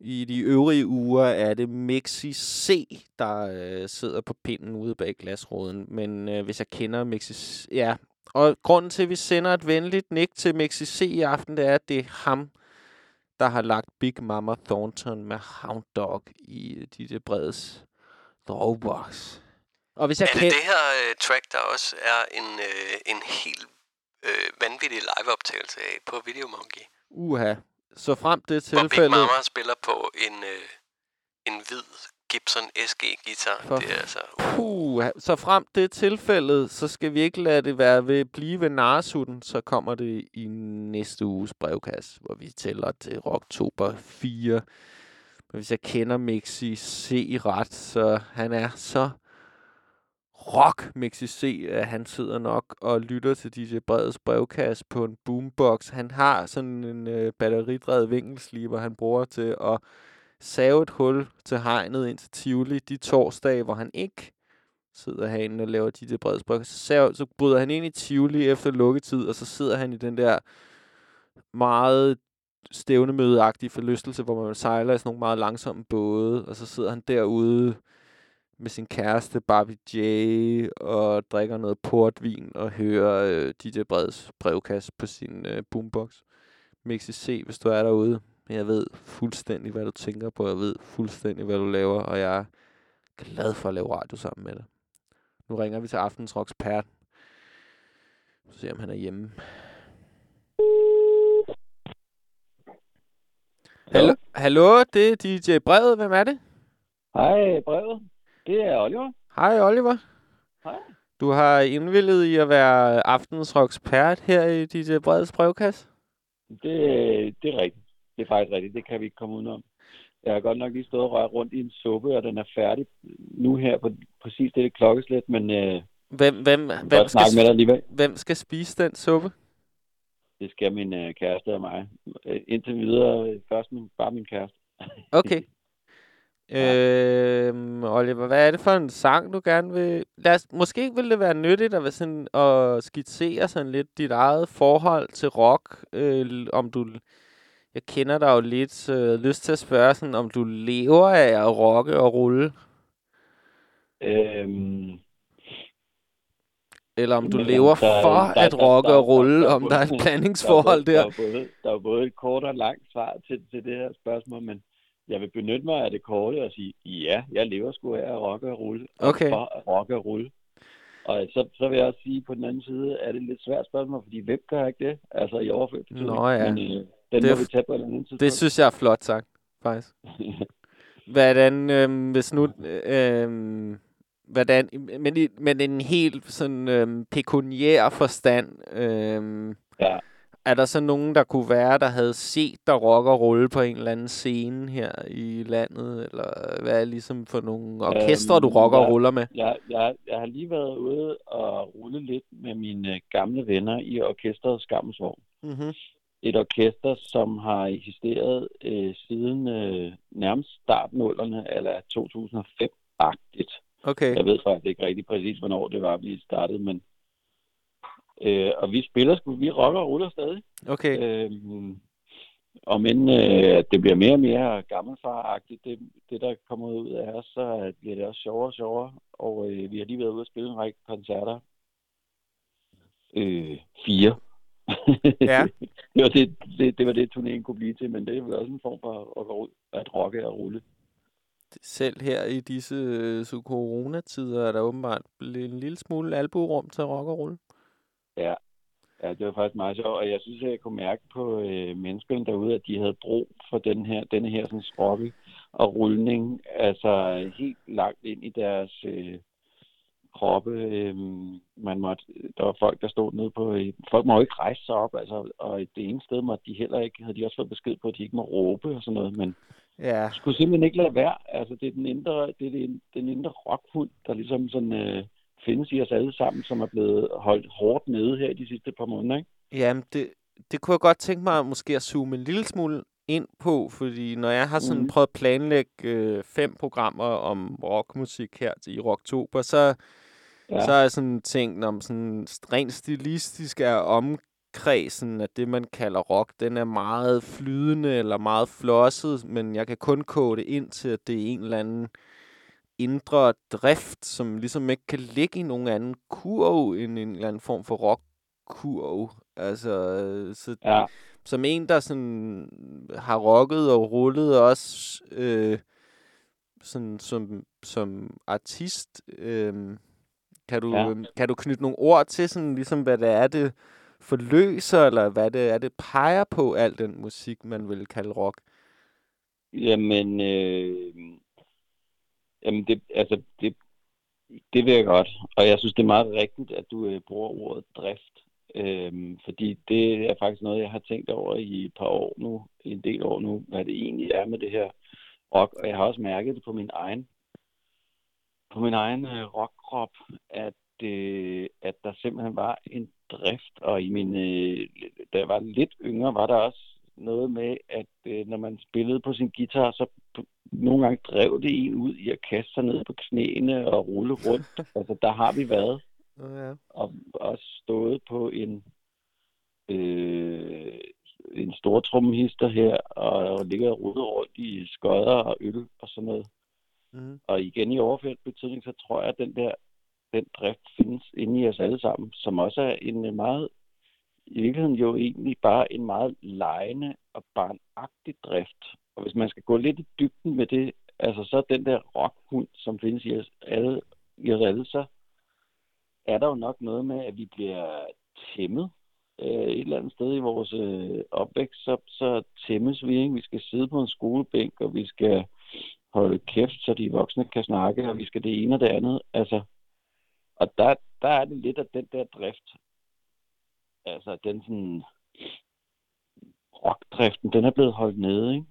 i de øvrige uger er det Mixi C, der øh, sidder på pinden ude bag glasråden. Men øh, hvis jeg kender Mixi C... Ja, og grunden til, at vi sender et venligt nik til Mixi C i aften, det er, at det er ham, der har lagt Big Mama Thornton med Hound Dog i de der bredes dogbox. Og hvis jeg Er det kender... det her øh, track, der også er en, øh, en helt øh, vanvittig liveoptagelse af på Videomonkey? Uha. Så frem det Hvor Big tilfælde... Mama spiller på en, øh, en hvid Gibson SG-guitar. For Det er altså... Puh, så frem det er tilfældet, så skal vi ikke lade det være ved blive ved Narsutten, så kommer det i næste uges brevkasse, hvor vi tæller til Rocktober 4. Men hvis jeg kender Mixi C ret, så han er så rock Mixi C, at han sidder nok og lytter til DJ Breds brevkasse på en boombox. Han har sådan en øh, batteridrevet vinkelsliber, han bruger til at save et hul til hegnet ind til Tivoli de torsdage, hvor han ikke sidder herinde og laver DJ Breds brevkasse. Så, så bryder han ind i Tivoli efter lukketid, og så sidder han i den der meget stævnemødeagtige forlystelse, hvor man sejler i sådan nogle meget langsomme både, og så sidder han derude med sin kæreste Barbie J og drikker noget portvin og hører øh, DJ Breds brevkasse på sin øh, boombox. Mixi C, hvis du er derude. Jeg ved fuldstændig, hvad du tænker på. Jeg ved fuldstændig, hvad du laver, og jeg er glad for at lave radio sammen med dig. Nu ringer vi til Aftens Rocks Pert. Så se, om han er hjemme. Hallo, hallo, det er DJ Brevet. Hvem er det? Hej, brevet. Det er Oliver. Hej, Oliver. Hej. Du har indvillet i at være Aftens Rocks Pert her i DJ Breds brevkasse. Det, det er rigtigt. Det er faktisk rigtigt. Det kan vi ikke komme udenom. Jeg har godt nok lige stået og rørt rundt i en suppe, og den er færdig nu her på præcis det klokkeslæt, men øh, Hvem, hvem, hvem, skal, snakke med dig alligevel. hvem skal spise den suppe? Det skal min øh, kæreste og mig. Øh, indtil videre øh, først min, bare min kæreste. Okay. <laughs> Øhm, Oliver, hvad er det for en sang, du gerne vil... Lad os, måske ville det være nyttigt at, være sådan, at skitsere sådan lidt dit eget forhold til rock. Øh, om du... Jeg kender dig jo lidt, så jeg har lyst til at spørge, sådan, om du lever af at rocke og rulle, Øhm, eller om du lever der er- for der er- at rocke der- og rulle, der- der- om der er et blandingsforhold der. er Der er, både, der er både et kort og langt svar til, til det her spørgsmål, men jeg vil benytte mig af det korte og sige, ja, jeg lever sgu af at rocke og rulle. og Okay. For rocke og rulle. Og så, så vil jeg også sige, på den anden side er det et lidt svært spørgsmål, fordi hvem gør ikke det? Altså i overført betydning. Nå ja. Men øh, den Det må vi tage på et andet tidspunkt. Det synes jeg er flot sagt, faktisk. <laughs> Hvordan, øhm, hvis nu, øhm, hvordan, men, i, men en helt sådan øhm, pekuniær forstand, øhm, Ja. Er der så nogen, der kunne være, der havde set dig rock og rulle på en eller anden scene her i landet, eller hvad er ligesom for nogle orkestre, du Øhm, rocker og ja. ruller med? Jeg, jeg, jeg har lige været ude og rulle lidt med mine øh, gamle venner i orkestret Skammens Vogn. Mm-hmm. et orkester, som har eksisteret øh, siden øh, nærmest startnullerne, eller 2005-agtigt. Okay, Jeg ved faktisk ikke rigtig præcis, hvornår det var, vi startede, men øh, og vi spiller sgu, vi rocker og ruller stadig. okay. Øh, og men øh, det bliver mere og mere gammelfaragtigt, det, det der kommer ud af os, så bliver det også sjovere og sjovere. Og øh, vi har lige været ude og spille en række koncerter. Øh, fire. Ja. <laughs> det, var det, det, det var det, turnéen kunne blive til, men det er vel også en form for at, gå ud, at rocke og rulle. Selv her i disse øh, så coronatider er der åbenbart blevet en lille smule albuerum til rock og rulle. Ja. ja, det var faktisk meget sjovt, og jeg synes, at jeg kunne mærke på øh, menneskerne derude, at de havde brug for den her, denne her sådan rocke og rulning, altså helt langt ind i deres øh, kroppe. Øh, man måtte, der var folk, der stod nede på... Øh, folk må jo ikke rejse sig op, altså, og det ene sted måtte de heller ikke, havde de også fået besked på, at de ikke må råbe og sådan noget, men Ja, skulle simpelthen ikke lade være. Altså, det er den indre, det er den, den indre rockhund, der ligesom sådan, øh, findes i os alle sammen, som er blevet holdt hårdt nede her i de sidste par måneder, ikke? Jamen, det, det kunne jeg godt tænke mig måske at zoome en lille smule ind på, fordi når jeg har sådan Mhm. prøvet at planlægge øh, fem programmer om rockmusik her i Rocktober, så, ja. Så er jeg sådan tænkt om sådan rent stilistisk er omkredsen af det, man kalder rock, den er meget flydende eller meget flosset, men jeg kan kun kode det ind til, at det er en eller anden indre drift, som ligesom ikke kan ligge i nogen anden kurv end en eller anden form for rockkurv. Altså, så Ja, som en, der sådan har rocket og rullet også øh, sådan som, som artist, øh, kan, du, Ja. ja. kan du knytte nogle ord til, sådan ligesom hvad det er, det forløser, eller hvad det er, det peger på, al den musik, man vil kalde rock? jamen, øh, jamen det, altså, det, det vil jeg godt. Og jeg synes, det er meget rigtigt, at du øh, bruger ordet drift. Øhm, fordi det er faktisk noget, jeg har tænkt over i et par år nu, en del år nu, hvad det egentlig er med det her rock. Og jeg har også mærket det på min egen, på min egen øh, rockkrop, at, øh, at der simpelthen var en drift. Og i min, øh, da jeg var lidt yngre, var der også noget med, at øh, når man spillede på sin guitar, så nogle gange drev det en ud i at kaste sig ned på knæene og rulle rundt. <laughs> altså, der har vi været Ja. og også stået på en øh, en stor trummehister her, og ligger og ruller rundt i skodder og øl og sådan noget. Mm. Og igen i overført betydning, så tror jeg, at den der den drift findes inde i os alle sammen, som også er en øh, meget, i virkeligheden jo egentlig bare en meget lejende og barnagtig drift. Og hvis man skal gå lidt i dybden med det, altså så den der rockhund, som findes i os alle, i os alle så er der jo nok noget med, at vi bliver tæmmet øh, et eller andet sted i vores øh, opvækst, så, så tæmmes vi, ikke? Vi skal sidde på en skolebænk, og vi skal holde kæft, så de voksne kan snakke, og vi skal det ene og det andet. Altså, og der, der er det lidt af den der drift. Altså, den sådan rockdriften, den er blevet holdt nede, ikke?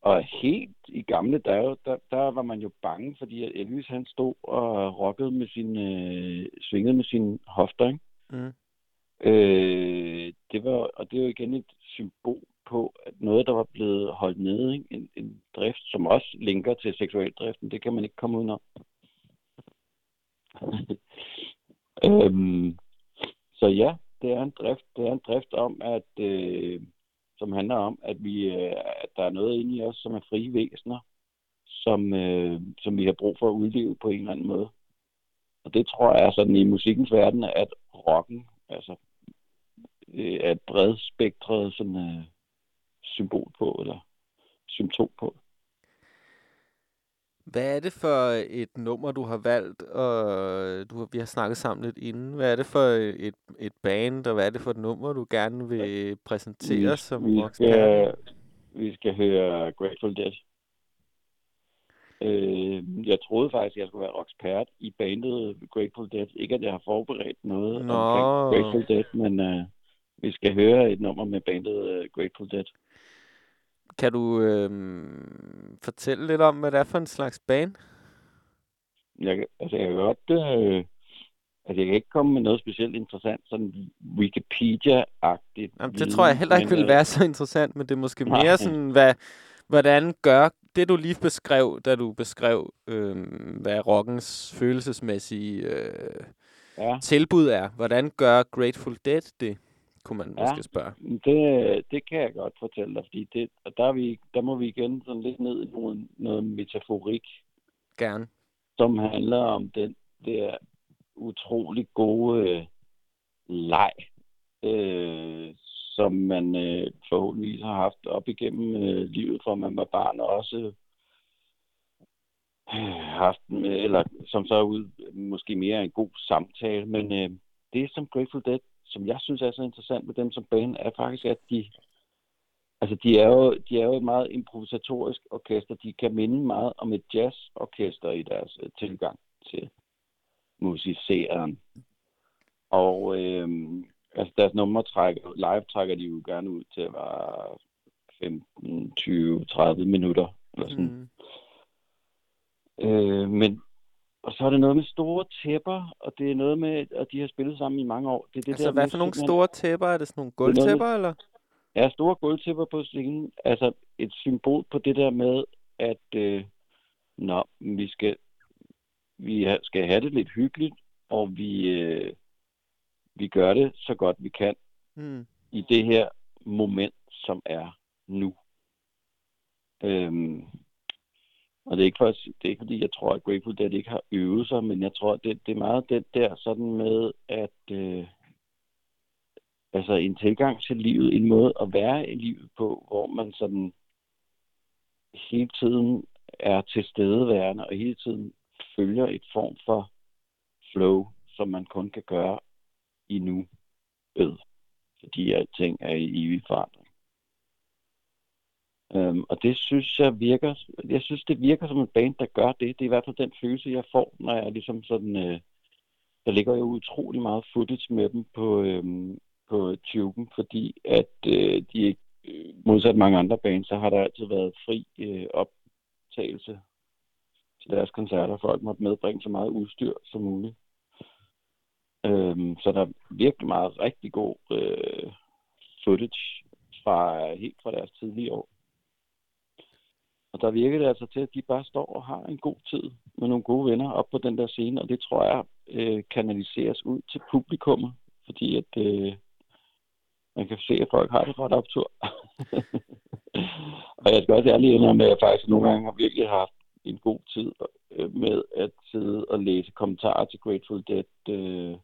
Og helt i gamle dage, der, der var man jo bange, fordi at Elvis han stod og rockede med sin, øh, svingede med sine hofter, ikke? Mm. Øh, det var, og det er jo igen et symbol på at noget, der var blevet holdt nede. Ikke? En, en drift, som også linker til seksualdriften. Det kan man ikke komme udenom. <laughs> øhm, så ja, det er en drift. Det er en drift om, at øh, som handler om, at vi øh, at der er noget inde i os, som er frie væsener, som, øh, som vi har brug for at udleve på en eller anden måde. Og det tror jeg er sådan i musikkens verden, at rocken, altså øh, er et bredspektret sådan, øh, symbol på, eller symptom på. Hvad er det for et nummer, du har valgt? Og du har, vi har snakket sammen lidt inden. Hvad er det for et, et band, og hvad er det for et nummer, du gerne vil præsentere vi, som vi skal, vi skal høre Grateful Dead. Øh, jeg troede faktisk, at jeg skulle være rockspert i bandet Grateful Dead. Ikke, at jeg har forberedt noget Nå. omkring Grateful Dead, men øh, vi skal høre et nummer med bandet øh, Grateful Dead. Kan du øh, fortælle lidt om, hvad det er for en slags band? Jeg, altså, jeg kan godt... Øh, altså, jeg kan ikke komme med noget specielt interessant, sådan Wikipedia-agtigt. Jamen, det tror jeg heller ikke men, vil øh, være så interessant, men det er måske Nej. mere sådan, hvad, hvordan gør det, du lige beskrev, da du beskrev, øh, hvad rockens følelsesmæssige øh, Ja. tilbud er. Hvordan gør Grateful Dead det, kunne man Ja. måske spørge. Det, det kan jeg godt fortælle dig, fordi det, og der, er vi, der må vi igen sådan lidt ned i noget, noget metaforik, Gerne. som handler om den der utrolig gode øh, leg, øh, som man øh, forhåbentlig har haft op igennem øh, livet, fra man var barn, og også øh, haft, eller som så er ud, måske mere en god samtale, men øh, det som Grateful Dead, som jeg synes er så interessant med dem som band, er faktisk, at de, altså de er jo, de er jo et meget improvisatorisk orkester. De kan minde meget om et jazzorkester i deres øh, tilgang til musiceren. Og øh, altså deres numre trækker, live trækker de jo gerne ud til at være 15, 20, 30 minutter. Eller sådan. Mm. Øh, men og så er det noget med store tæpper, og det er noget med, at de har spillet sammen i mange år. Det er det Altså, der hvad for nogle simpelthen- store tæpper? Er det sådan nogle er noget med- gulvtæpper, eller? Ja, store gulvtæpper på scenen. Altså et symbol på det der med, at øh, nå, vi skal, vi skal have det lidt hyggeligt, og vi, øh, vi gør det så godt vi kan Mm. i det her moment, som er nu. Øhm, og det er, ikke for, det er ikke fordi, jeg tror, at Grateful Dead ikke har øvet sig, men jeg tror, det, det er meget det der sådan med, at øh, altså en tilgang til livet, en måde at være i livet på, hvor man sådan hele tiden er til stedeværende, og hele tiden følger et form for flow, som man kun kan gøre i nu ved, fordi alting er i evig forandring. Øhm, og det synes jeg virker, jeg synes det virker som en band, der gør det. Det er i hvert fald den følelse, jeg får, når jeg ligesom sådan, øh, der ligger jo utrolig meget footage med dem på, øhm, på tuben, fordi at øh, de ikke, øh, modsat mange andre bands, så har der altid været fri øh, optagelse til deres koncerter. Folk måtte medbringe så meget udstyr som muligt. Øhm, så der er virkelig meget rigtig god øh, footage fra helt fra deres tidlige år. Og der virker det altså til, at de bare står og har en god tid med nogle gode venner op på den der scene, og det tror jeg øh, kanaliseres ud til publikummet, fordi at øh, man kan se, at folk har det ret optur. <laughs> og jeg skal også ærligt indrømme, at jeg faktisk nogle gange har virkelig haft en god tid øh, med at sidde og læse kommentarer til Grateful Dead øh,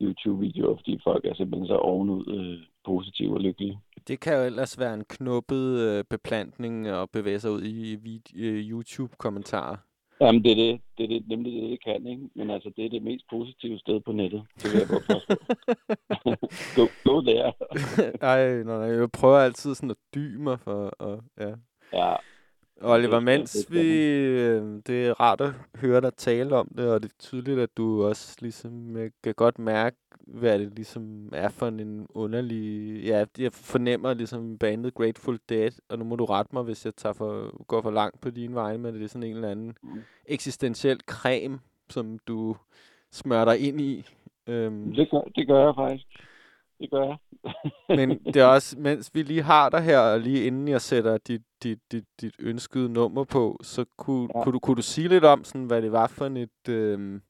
YouTube-videoer, fordi folk er simpelthen så ovenud øh, positive og lykkelige. Det kan jo ellers være en knuppet øh, beplantning at bevæge sig ud i vid- øh, YouTube-kommentarer. Jamen, det er det. Det er det, nemlig det, det kan, ikke? Men altså, det er det mest positive sted på nettet. Det vil jeg godt påstå. <laughs> go, go der. Ej, nej, nej, jeg prøver altid sådan at dy mig for, og, ja. Ja, Oliver, mens vi... øh, Det er rart at høre dig tale om det, og det er tydeligt, at du også ligesom øh, kan godt mærke, hvad det ligesom er for en underlig... Ja, jeg fornemmer ligesom bandet Grateful Dead, og nu må du rette mig, hvis jeg tager for, går for langt på dine vegne, men det er sådan en eller anden Mm. eksistentiel creme, som du smører dig ind i. Øhm, det gør, det gør jeg faktisk. Det gør jeg. <laughs> Men det er også, mens vi lige har dig her, og lige inden jeg sætter dit, dit, dit, dit ønskede nummer på, så kunne, ja. Kunne, du, kunne du sige lidt om, sådan, hvad det var for en et, øhm,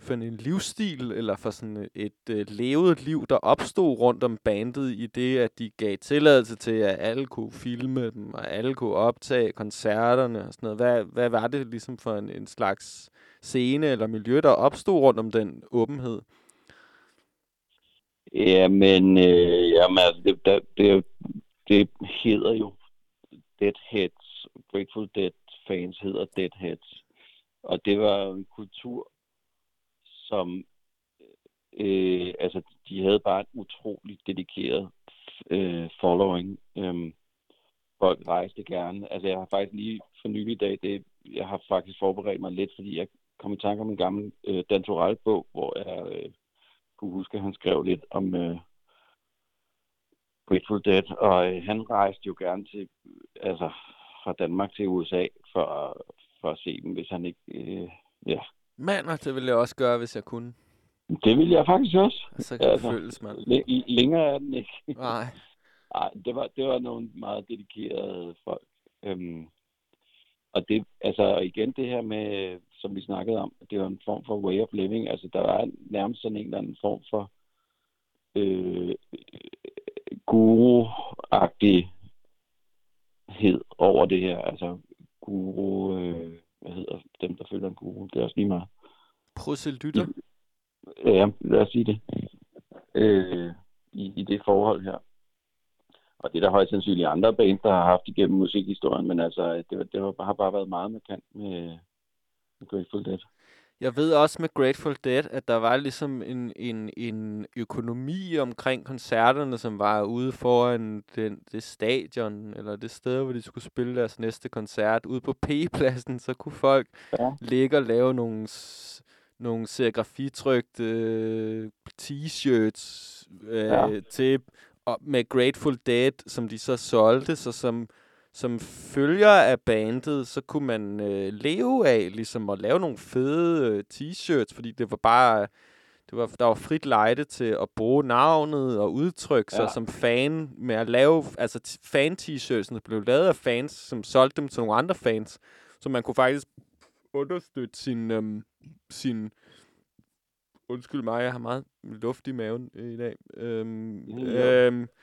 for en livsstil, eller for sådan et øh, levet liv, der opstod rundt om bandet i det, at de gav tilladelse til, at alle kunne filme dem, og alle kunne optage koncerterne og sådan noget. Hvad, hvad var det ligesom for en, en slags scene eller miljø, der opstod rundt om den åbenhed? Jamen, øh, jamen, altså, det, det, det hedder jo Deadheads. Grateful Dead fans hedder Deadheads. Og det var en kultur, som øh, altså, de havde bare et utroligt dedikeret øh, following. Øh, folk rejste gerne. Altså, jeg har faktisk lige for nylig i dag, det, jeg har faktisk forberedt mig lidt, fordi jeg kom i tanke om en gammel øh, Dan Torell-bog, hvor jeg øh, kunne huske, at han skrev lidt om øh, Grateful Dead, og øh, han rejste jo gerne til, altså fra Danmark til USA for, for at se dem, hvis han ikke, øh, ja. Mand, og det ville jeg også gøre, hvis jeg kunne. Det ville jeg faktisk også. Så kan Altså, det føles, mand. Læ- længere er den ikke. Nej. <laughs> Nej, det var, det var nogle meget dedikerede folk. Øhm, og det, altså igen det her med, som vi snakkede om, det var en form for way of living. Altså der var nærmest sådan en eller anden form for øh, guru-agtighed over det her. Altså guru, øh, hvad hedder dem, der følger en guru, det er også lige meget. Proselytter. Ja, lad os sige det. Øh, i, I det forhold her. Og det er der højst sandsynligt andre bands, der har haft igennem musikhistorien, men altså, det, var- det var, har bare været meget markant med, med Grateful Dead. Jeg ved også med Grateful Dead, at der var ligesom en, en, en økonomi omkring koncerterne, som var ude foran den, det stadion, eller det sted, hvor de skulle spille deres næste koncert. Ude på P-pladsen, så kunne folk Ja. ligge og lave nogle, nogle serigrafitrykte øh, t-shirts øh, Ja. til, og med Grateful Dead, som de så solgte, så som som følger af bandet, så kunne man øh, leve af ligesom at lave nogle fede øh, t-shirts, fordi det var bare det var, der var frit lejde til at bruge navnet og udtrykke sig Ja. som fan med at lave, altså fan-t-shirtsene blev lavet af fans, som solgte dem til nogle andre fans, så man kunne faktisk understøtte sin, øhm, sin undskyld mig, jeg har meget luft i maven øh, i dag. Øhm, Ja. øhm, altså,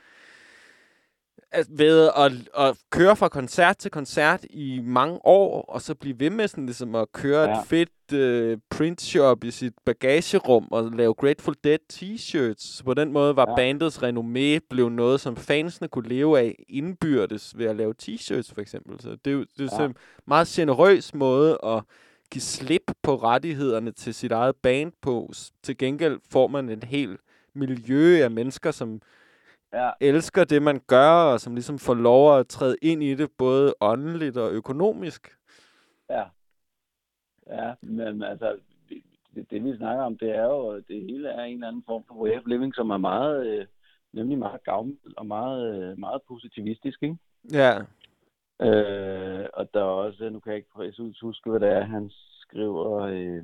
ved at, at køre fra koncert til koncert i mange år, og så blive ved med sådan ligesom at køre ja. Et fedt øh, printshop i sit bagagerum og lave Grateful Dead t-shirts. På den måde var ja. Bandets renommé blev noget, som fansene kunne leve af indbyrdes ved at lave t-shirts for eksempel. Så det er jo det er Ja. en meget generøs måde at give slip på rettighederne til sit eget band på. Til gengæld får man et helt miljø af mennesker, som Ja. elsker det, man gør, og som ligesom får lov at træde ind i det, både åndeligt og økonomisk. Ja. Ja, men altså, det, det, vi snakker om, det er jo, det hele er en eller anden form for way of living, som er meget, øh, nemlig meget gavmild og meget, øh, meget positivistisk, ikke? Ja, Øh, og der er også, nu kan jeg ikke præcis huske, hvad det er, han skriver, øh,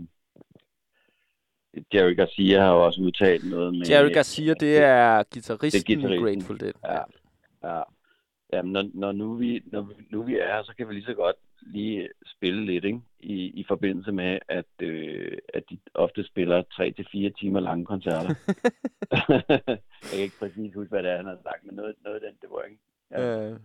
Jerry Garcia har jo også udtalt noget med... Jerry Garcia, det er guitaristen i guitaristen. Grateful Dead. Ja. Ja. Jamen, når, når, nu vi, når vi- nu vi er her, så kan vi lige så godt lige spille lidt, ikke? I, i forbindelse med, at, øh, at de ofte spiller 3-4 timer lange koncerter. <laughs> jeg kan ikke præcis huske, hvad det er, han har sagt, men noget, noget af den, det var ikke. Ja. Øh.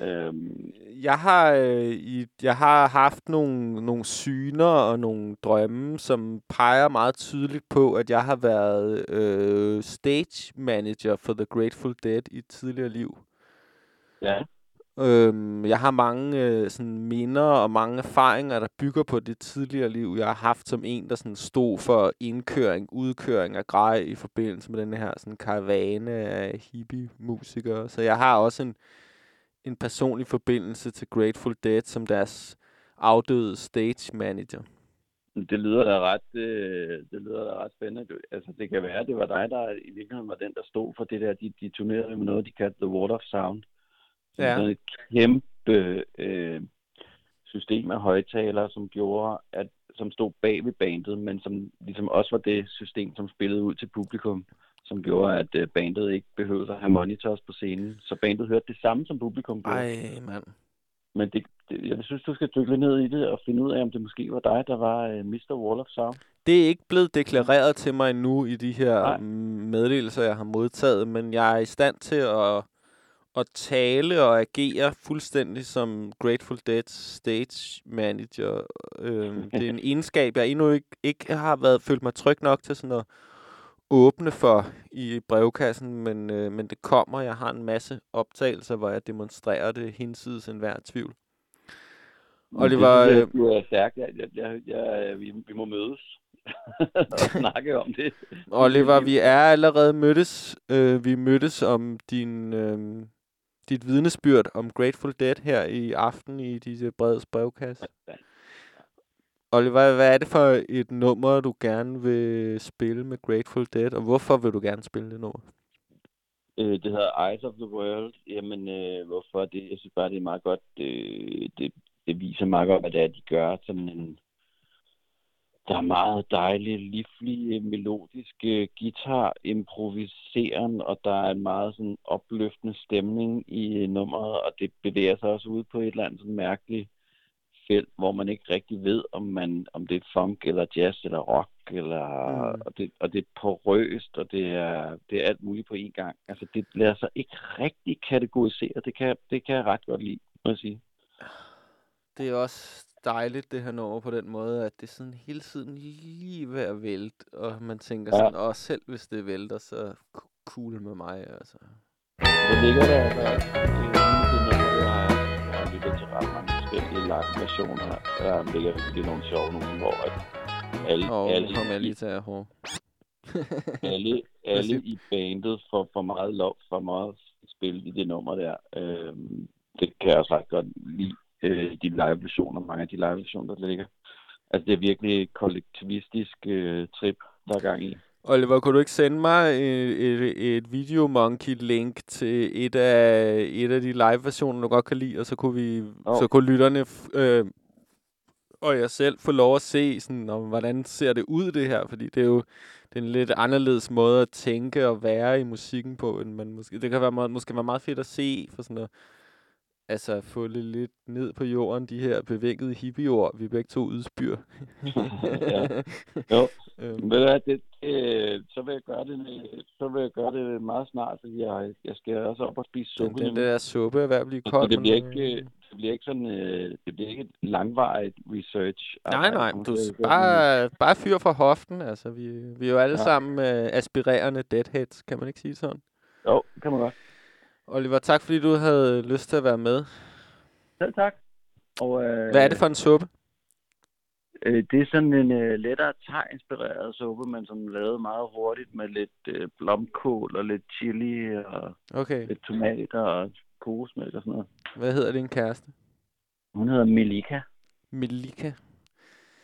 Øhm, Jeg har, øh, jeg har haft nogle, nogle syner og nogle drømme, som peger meget tydeligt på, at jeg har været øh, stage manager for The Grateful Dead i et tidligere liv. ja, Øhm, jeg har mange øh, sådan minder og mange erfaringer, der bygger på det tidligere liv, jeg har haft som en, der sådan stod for indkøring, udkøring af grej i forbindelse med den her sådan karavane af hippie-musikere. Så jeg har også en, en personlig forbindelse til Grateful Dead som deres afdøde stage manager. det lyder da ret, øh, det lyder da ret spændende. Altså, det kan være, det var dig, der i virkeligheden var den, der stod for det der. De, de turnerede med noget, de kaldte The Water of Sound. Som Ja. Sådan et kæmpe øh, system af højtalere, som gjorde, at som stod bag ved bandet, men som ligesom også var det system, som spillede ud til publikum, som gjorde, at øh, bandet ikke behøvede at have monitors på scenen. Så bandet hørte det samme, som publikum gjorde. Ej, mand. Men det, det, jeg synes, du skal dykke lidt ned i det og finde ud af, om det måske var dig, der var øh, Mr. Wall of Sound. Det er ikke blevet deklareret til mig endnu i de her Nej. meddelelser, jeg har modtaget, men jeg er i stand til at, at tale og agere fuldstændig som Grateful Dead stage manager. Øhm, det er en <laughs> egenskab, jeg endnu ikke, ikke har været følt mig tryg nok til sådan at åbne for i brevkassen, men, øh, men det kommer. Jeg har en masse optagelser, hvor jeg demonstrerer det hinsides enhver tvivl. Oliver, det, synes øh, du er stærk. Jeg, jeg, jeg, jeg, vi, vi må mødes <laughs> og snakke om det. Oliver, vi er allerede mødtes. Øh, vi mødtes om din, øh, dit vidnesbyrd om Grateful Dead her i aften i dit breds brevkasse. Oliver, hvad er det for et nummer, du gerne vil spille med Grateful Dead, og hvorfor vil du gerne spille det nummer? Øh, det hedder Eyes of the World. Jamen, øh, hvorfor det? Jeg synes bare, det er meget godt. Øh, det, det viser meget godt, hvad det er, de gør. Sådan en, der er meget dejlig, livlige, øh, melodiske øh, guitar, improviseren, og der er en meget sådan opløftende stemning i øh, nummeret, og det bevæger sig også ud på et eller andet sådan mærkeligt felt, hvor man ikke rigtig ved, om man om det er funk eller jazz eller rock, eller, Mm. og, det, og det er porøst, og det er, det er alt muligt på én gang. Altså, det lader sig ikke rigtig kategorisere. Det kan, det kan jeg ret godt lide, må jeg sige. Det er også dejligt, det her nummer på den måde, at det er sådan hele tiden lige ved at vælte, og man tænker Ja. sådan, åh, selv hvis det vælter, så cool med mig, altså. Så ligger der altså også det, det nummer, jeg har, jeg har lyttet til ret mange forskellige live versioner. Der ligger virkelig nogle sjove nogle, hvor at alle, Og alle, kommer jeg lige til at høre. <laughs> alle, alle i bandet får for meget lov, for meget spil i det nummer der. Øhm, det kan jeg også ret godt lide, øh, de live versioner, mange af de live versioner, der ligger. Altså, det er virkelig kollektivistisk øh, trip, der er gang i. Oliver, kunne du ikke sende mig et, et, et videomonkey-link til et af, et af de live-versioner, du godt kan lide, og så kunne vi, Jo. så kunne lytterne øh, og jeg selv få lov at se, sådan, om, hvordan ser det ud, det her, fordi det er jo det er en lidt anderledes måde at tænke og være i musikken på, end man måske, det kan være, meget- måske være meget fedt at se, for sådan at, altså få det lidt ned på jorden, de her bevægede hippieord, vi begge to udspyr. <laughs> Ja. Jo. <laughs> øhm, Ved du det, det, så vil jeg gøre det, øh, så vil jeg gøre det meget snart, fordi jeg, jeg skal også op og spise den, suppe. den nemlig. der suppe er ved at blive Så kold. det bliver men, ikke, øh, øh, det bliver ikke sådan, øh, det bliver ikke et langvarigt research. Nej, nej, Nu du bare, bare fyr fra hoften. Altså, vi, vi er jo alle ja. Sammen øh, aspirerende deadheads, kan man ikke sige sådan? Jo, kan man godt. Oliver, tak fordi du havde lyst til at være med. Selv tak. Og, øh, Hvad er det for en suppe? Øh, det er sådan en øh, lettere thai-inspireret suppe, men som lavet meget hurtigt med lidt øh, blomkål og lidt chili og Okay, lidt tomater og kokosmælk og sådan noget. hvad hedder din kæreste? Hun hedder Melika. Melika.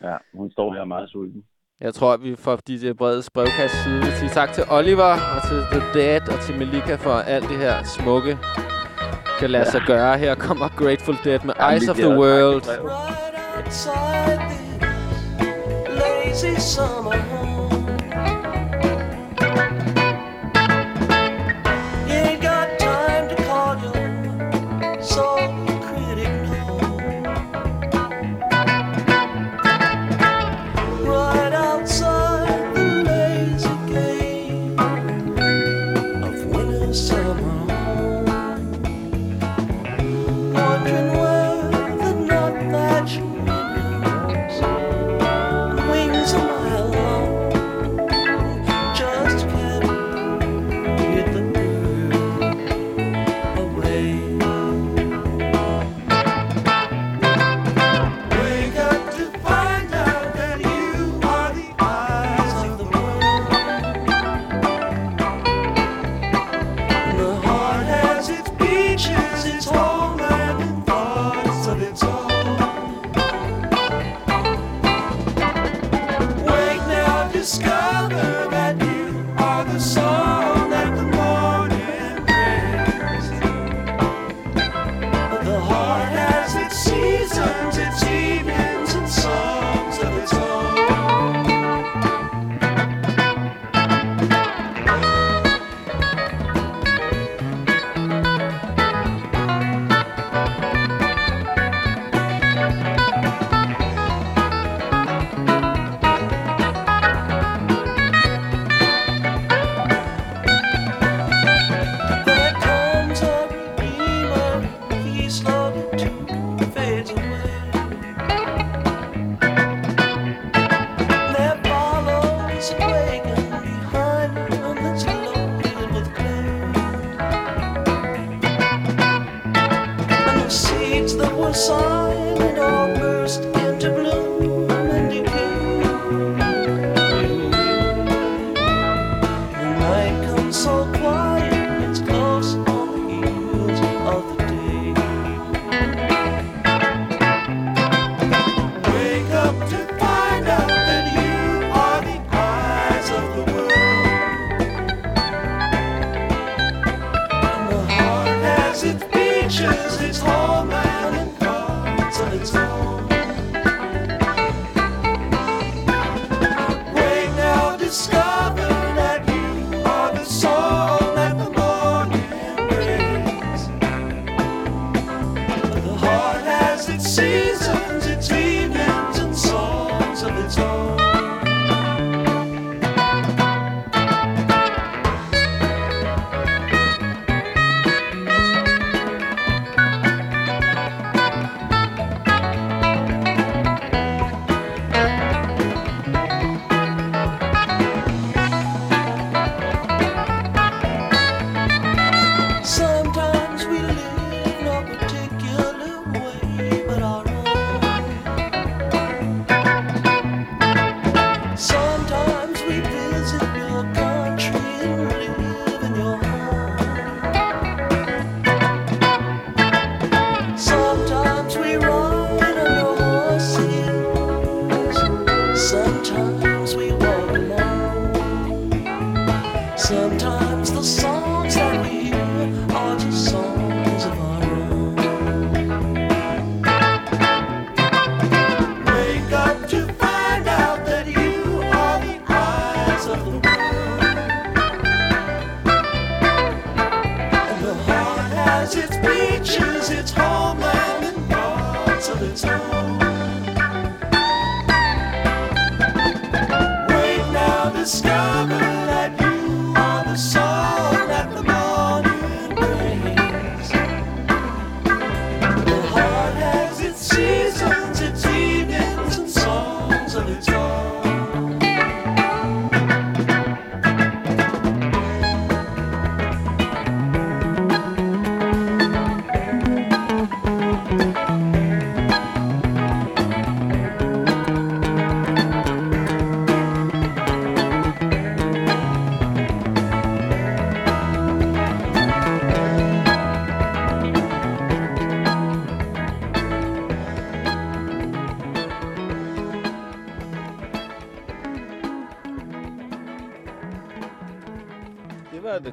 Ja, hun står her meget sulten. Jeg tror, at vi fra DJ Breds brevkasse side vil sige tak til Oliver og til The Dead og til Melika for alt det her smukke kan lade sig gøre. Her kommer Grateful Dead med Jamen, Eyes of the World. right outside lazy summer home.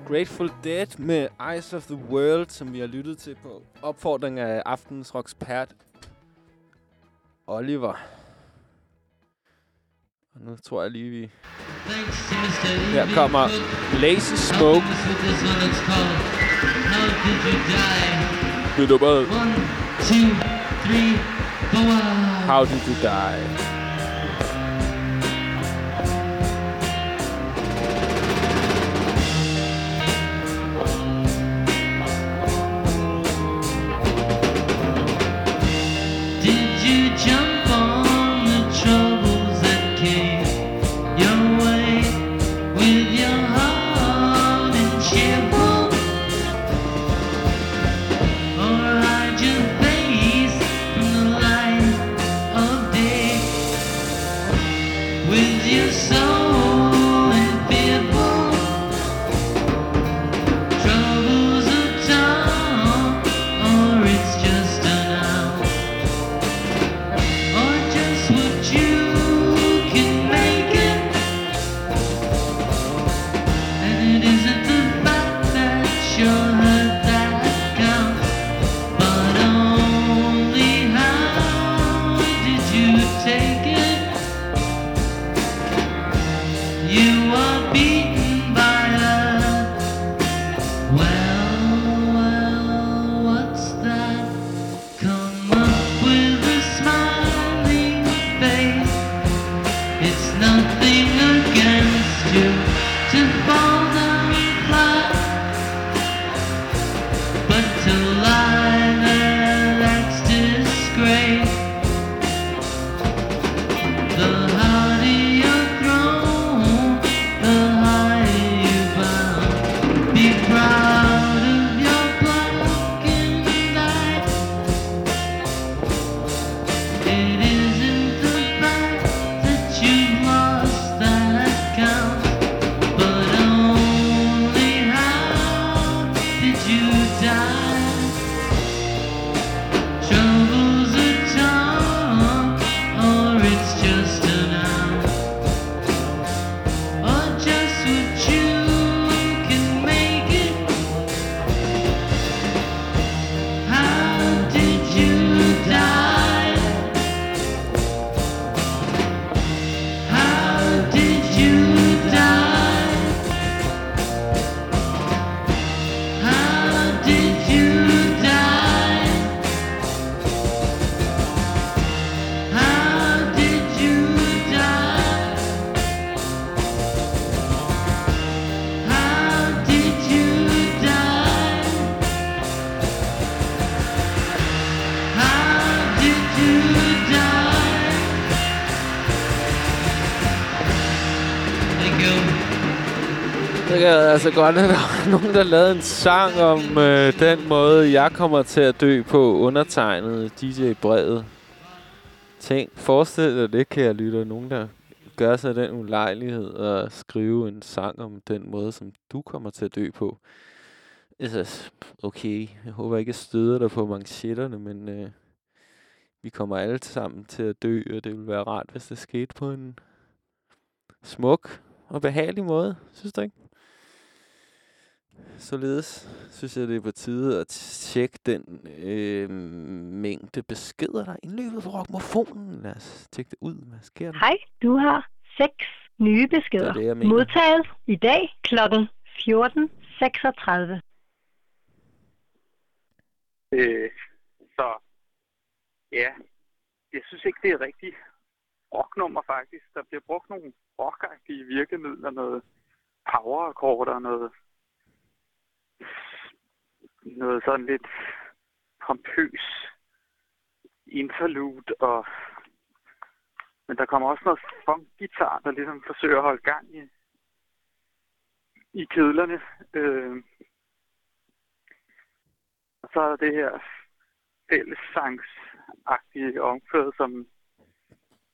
Grateful Dead med Eyes of the World, som vi har lyttet til på opfordring af aftenens rockspert Oliver. Og nu tror jeg lige, vi... Her kommer Lazy Smoke. Det er nummeret. How did you die? jump. Altså godt, at der var nogen, der lavede en sang om øh, den måde, jeg kommer til at dø på, undertegnet DJ Brevet. Tænk, forestil dig det, kære lytter. Nogen, der gør sig den ulejlighed at skrive en sang om den måde, som du kommer til at dø på. Altså, okay, jeg håber ikke, jeg støder dig på manchetterne, men øh, vi kommer alle sammen til at dø, og det ville være rart, hvis det skete på en smuk og behagelig måde, synes du ikke? Således synes jeg, det er på tide at tjekke den øh, mængde beskeder, der er indløbet på rockmofonen. Lad os tjekke det ud. Hvad sker der? Hej, du har seks nye beskeder. Det er det. Modtaget i dag kl. 14.36. Øh, så ja, jeg synes ikke, det er rigtig rocknummer faktisk. Der bliver brugt nogle rockagtige virkemidler, noget powerakkorder, noget, noget sådan lidt pompøs interlude, og men der kommer også noget funkgitar, der ligesom forsøger at holde gang i, i kedlerne. Øh, og så er det her fællessangsagtige omkvæd, som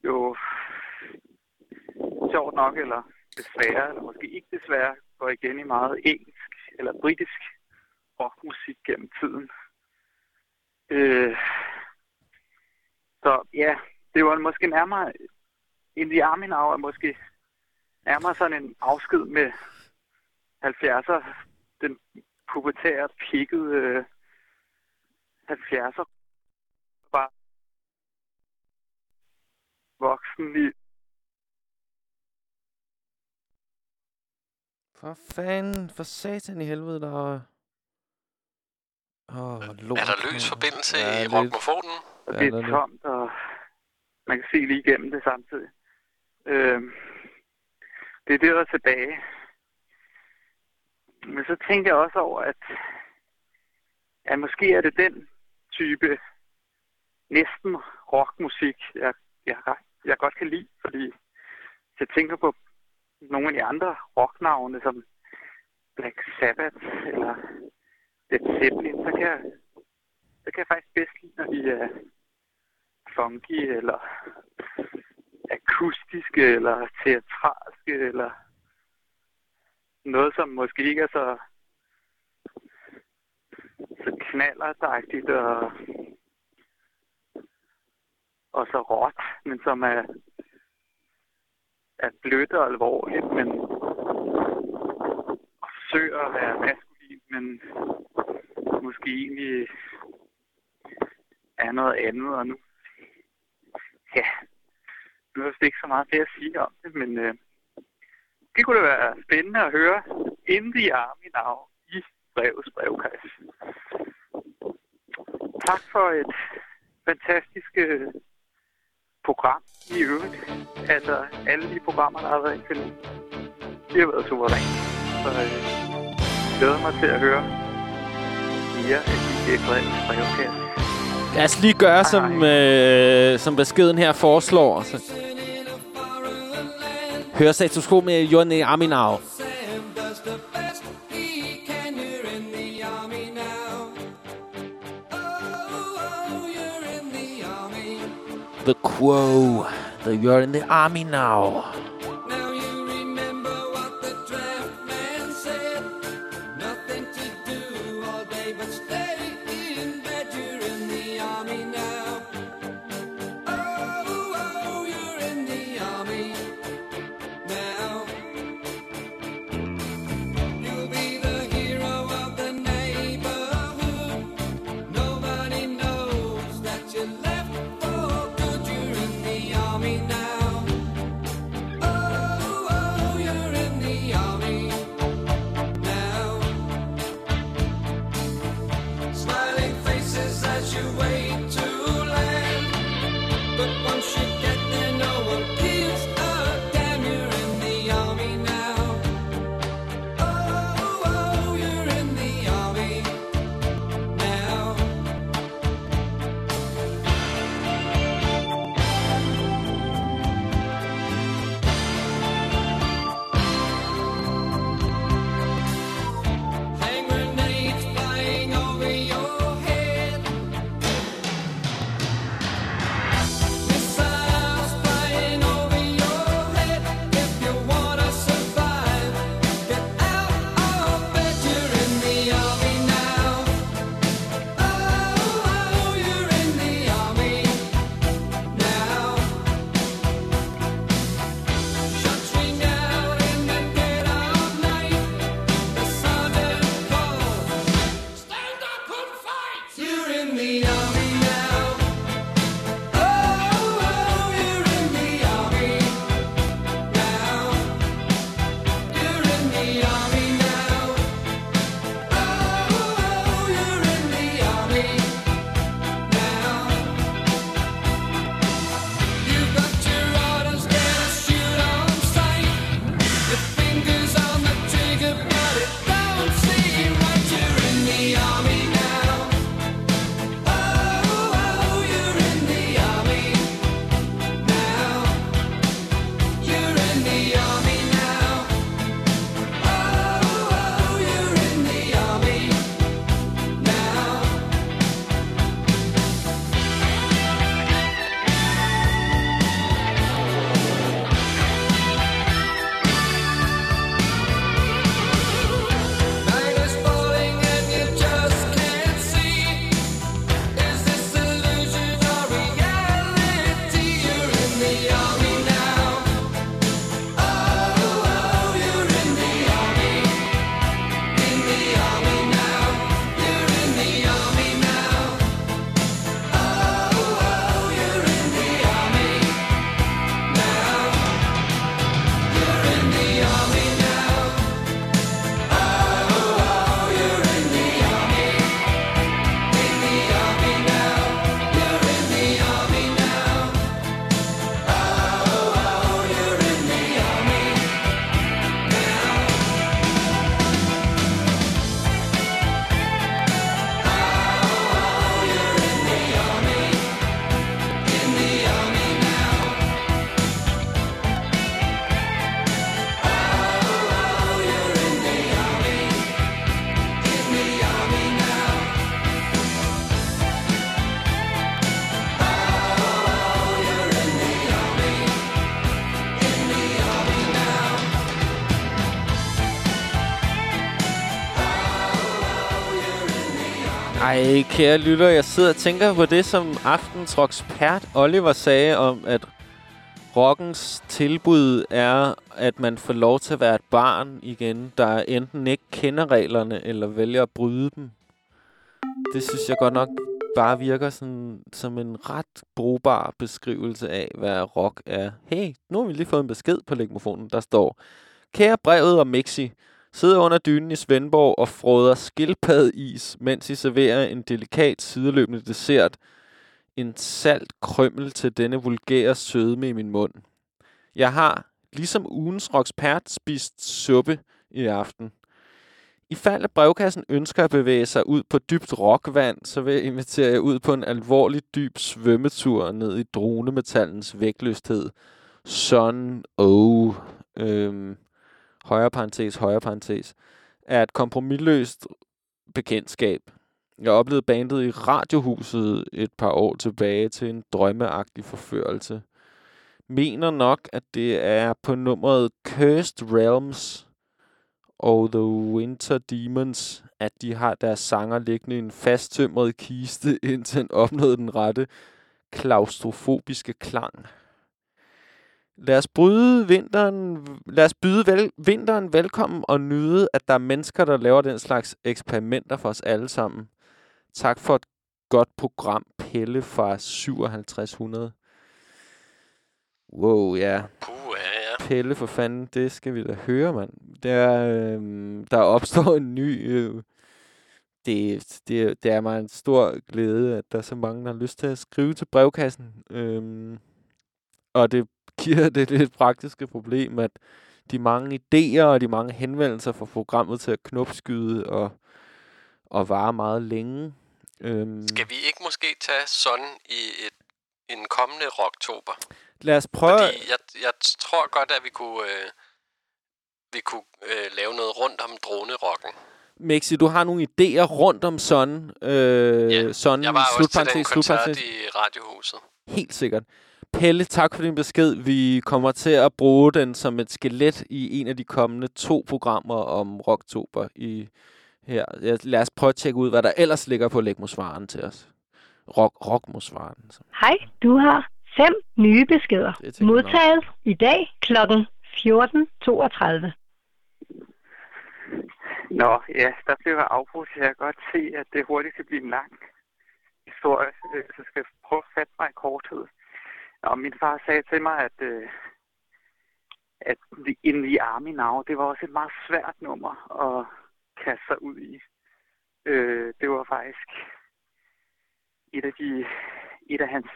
jo sjovt nok, eller desværre, eller måske ikke desværre, går igen i meget en eller britisk rockmusik gennem tiden. Øh, så ja, det var måske nærmere, In the Army Now er måske nærmere sådan en afsked med 70'er, den pubertære, pikkede øh, 70'er. Bare voksen i For fanden, for satan i helvede, der er... Åh, oh, lort. Er der løs forbindelse Ja, i rockmofonen? Ja, det er lidt. tomt, og man kan se lige igennem det samtidig. Øhm, det er det, der er tilbage. Men så tænker jeg også over, at, at måske er det den type næsten rockmusik, jeg, jeg, jeg godt kan lide, fordi hvis jeg tænker på nogle af de andre rocknavne, som Black Sabbath eller Led Zeppelin, så kan jeg, så kan jeg faktisk bedst lide, når de er funky, eller akustiske, eller teatralske, eller noget, som måske ikke er så, så knallertagtigt og, og så råt, men som er, er blødt og alvorligt, men og forsøger at være maskulin, men måske egentlig er noget andet, og nu, ja, nu er det ikke så meget det at sige om det, men øh, det kunne da være spændende at høre inden i armen i brevets brevkasse. Tak for et fantastisk øh, program i øvrigt. Altså, alle de programmer, der har været indtil nu, de har været suveræne. Så øh, jeg glæder mig til at høre mere af DJ Frederiks brevkasse. Lad os lige gøre, Ej. som, øh, som beskeden her foreslår. Hør status quo med Jonny Aminau. the quo that you are in the army now. kære lytter. Jeg sidder og tænker på det, som aftens rockspert Oliver sagde om, at rockens tilbud er, at man får lov til at være et barn igen, der enten ikke kender reglerne eller vælger at bryde dem. Det synes jeg godt nok bare virker sådan, som en ret brugbar beskrivelse af, hvad rock er. Hey, nu har vi lige fået en besked på legmofonen, der står, Kære brevet og Mixi, sidder under dynen i Svendborg og froder skildpaddeis, mens I serverer en delikat sideløbende dessert. En salt krømmel til denne vulgære sødme i min mund. Jeg har, ligesom ugens rockspert, spist suppe i aften. I fald af brevkassen ønsker at bevæge sig ud på dybt rockvand, så vil jeg invitere jer ud på en alvorlig dyb svømmetur ned i dronemetallens vægtløshed. Sådan, oh. øhm, højre parentes, højre parentes, er et kompromilløst bekendtskab. Jeg oplevede bandet i Radiohuset et par år tilbage til en drømmeagtig forførelse. Mener nok, at det er på nummeret Cursed Realms og The Winter Demons, at de har deres sanger liggende i en fasttømret kiste, <laughs> indtil han opnåede den rette klaustrofobiske klang. Lad os bryde vinteren, lad os byde vel, vinteren velkommen og nyde, at der er mennesker, der laver den slags eksperimenter for os alle sammen. Tak for et godt program, Pelle fra 5700. Wow, ja. Puh, ja, ja. Pelle for fanden, det skal vi da høre, mand. Der, øh, der opstår en ny... Øh, det, det, det er mig en stor glæde, at der er så mange, der har lyst til at skrive til brevkassen. Øhm, og det giver det lidt praktiske problem, at de mange idéer og de mange henvendelser får programmet til at knopskyde og, og vare meget længe. Øhm, Skal vi ikke måske tage sådan i et, en kommende rocktober? lad os prøve... Fordi jeg, jeg tror godt, at vi kunne, øh, vi kunne øh, lave noget rundt om dronerocken. Mixi, du har nogle idéer rundt om sådan. Øh, Ja, sådan Jeg var også til den koncert i Radiohuset. Helt sikkert. Pelle, tak for din besked. Vi kommer til at bruge den som et skelet i en af de kommende to programmer om Rocktober i her. Lad os prøve at tjekke ud, hvad der ellers ligger på lægmosvaren til os. Rock, rockmosvaren. Hej, du har fem nye beskeder. Nok. Modtaget i dag kl. 14.32. Nå, ja, der blev jeg afbrudt. Jeg kan godt se, at det hurtigt kan blive en lang historie, så skal jeg prøve at fatte mig i korthed. Og min far sagde til mig, at, øh, at In the Army Now, det var også et meget svært nummer at kaste sig ud i. Øh, det var faktisk et af, de, et af hans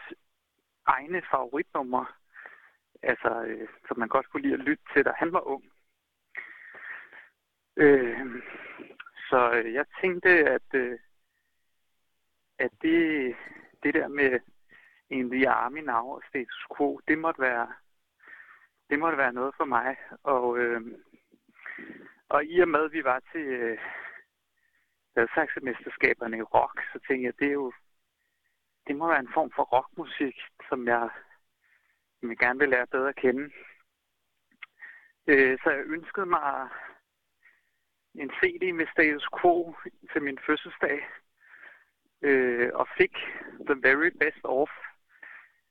egne favoritnumre, altså, øh, som man godt kunne lide at lytte til, da han var ung. Øh, så øh, jeg tænkte, at, øh, at det, det der med en The Army Now og status quo, det måtte være, det måtte være noget for mig. Og, øh, og i og med, at vi var til øh, Gladsaxe-mesterskaberne i rock, så tænkte jeg, det er jo, det må være en form for rockmusik, som jeg, som jeg gerne vil lære bedre at kende. Øh, så jeg ønskede mig en CD med status quo til min fødselsdag, øh, og fik The Very Best Of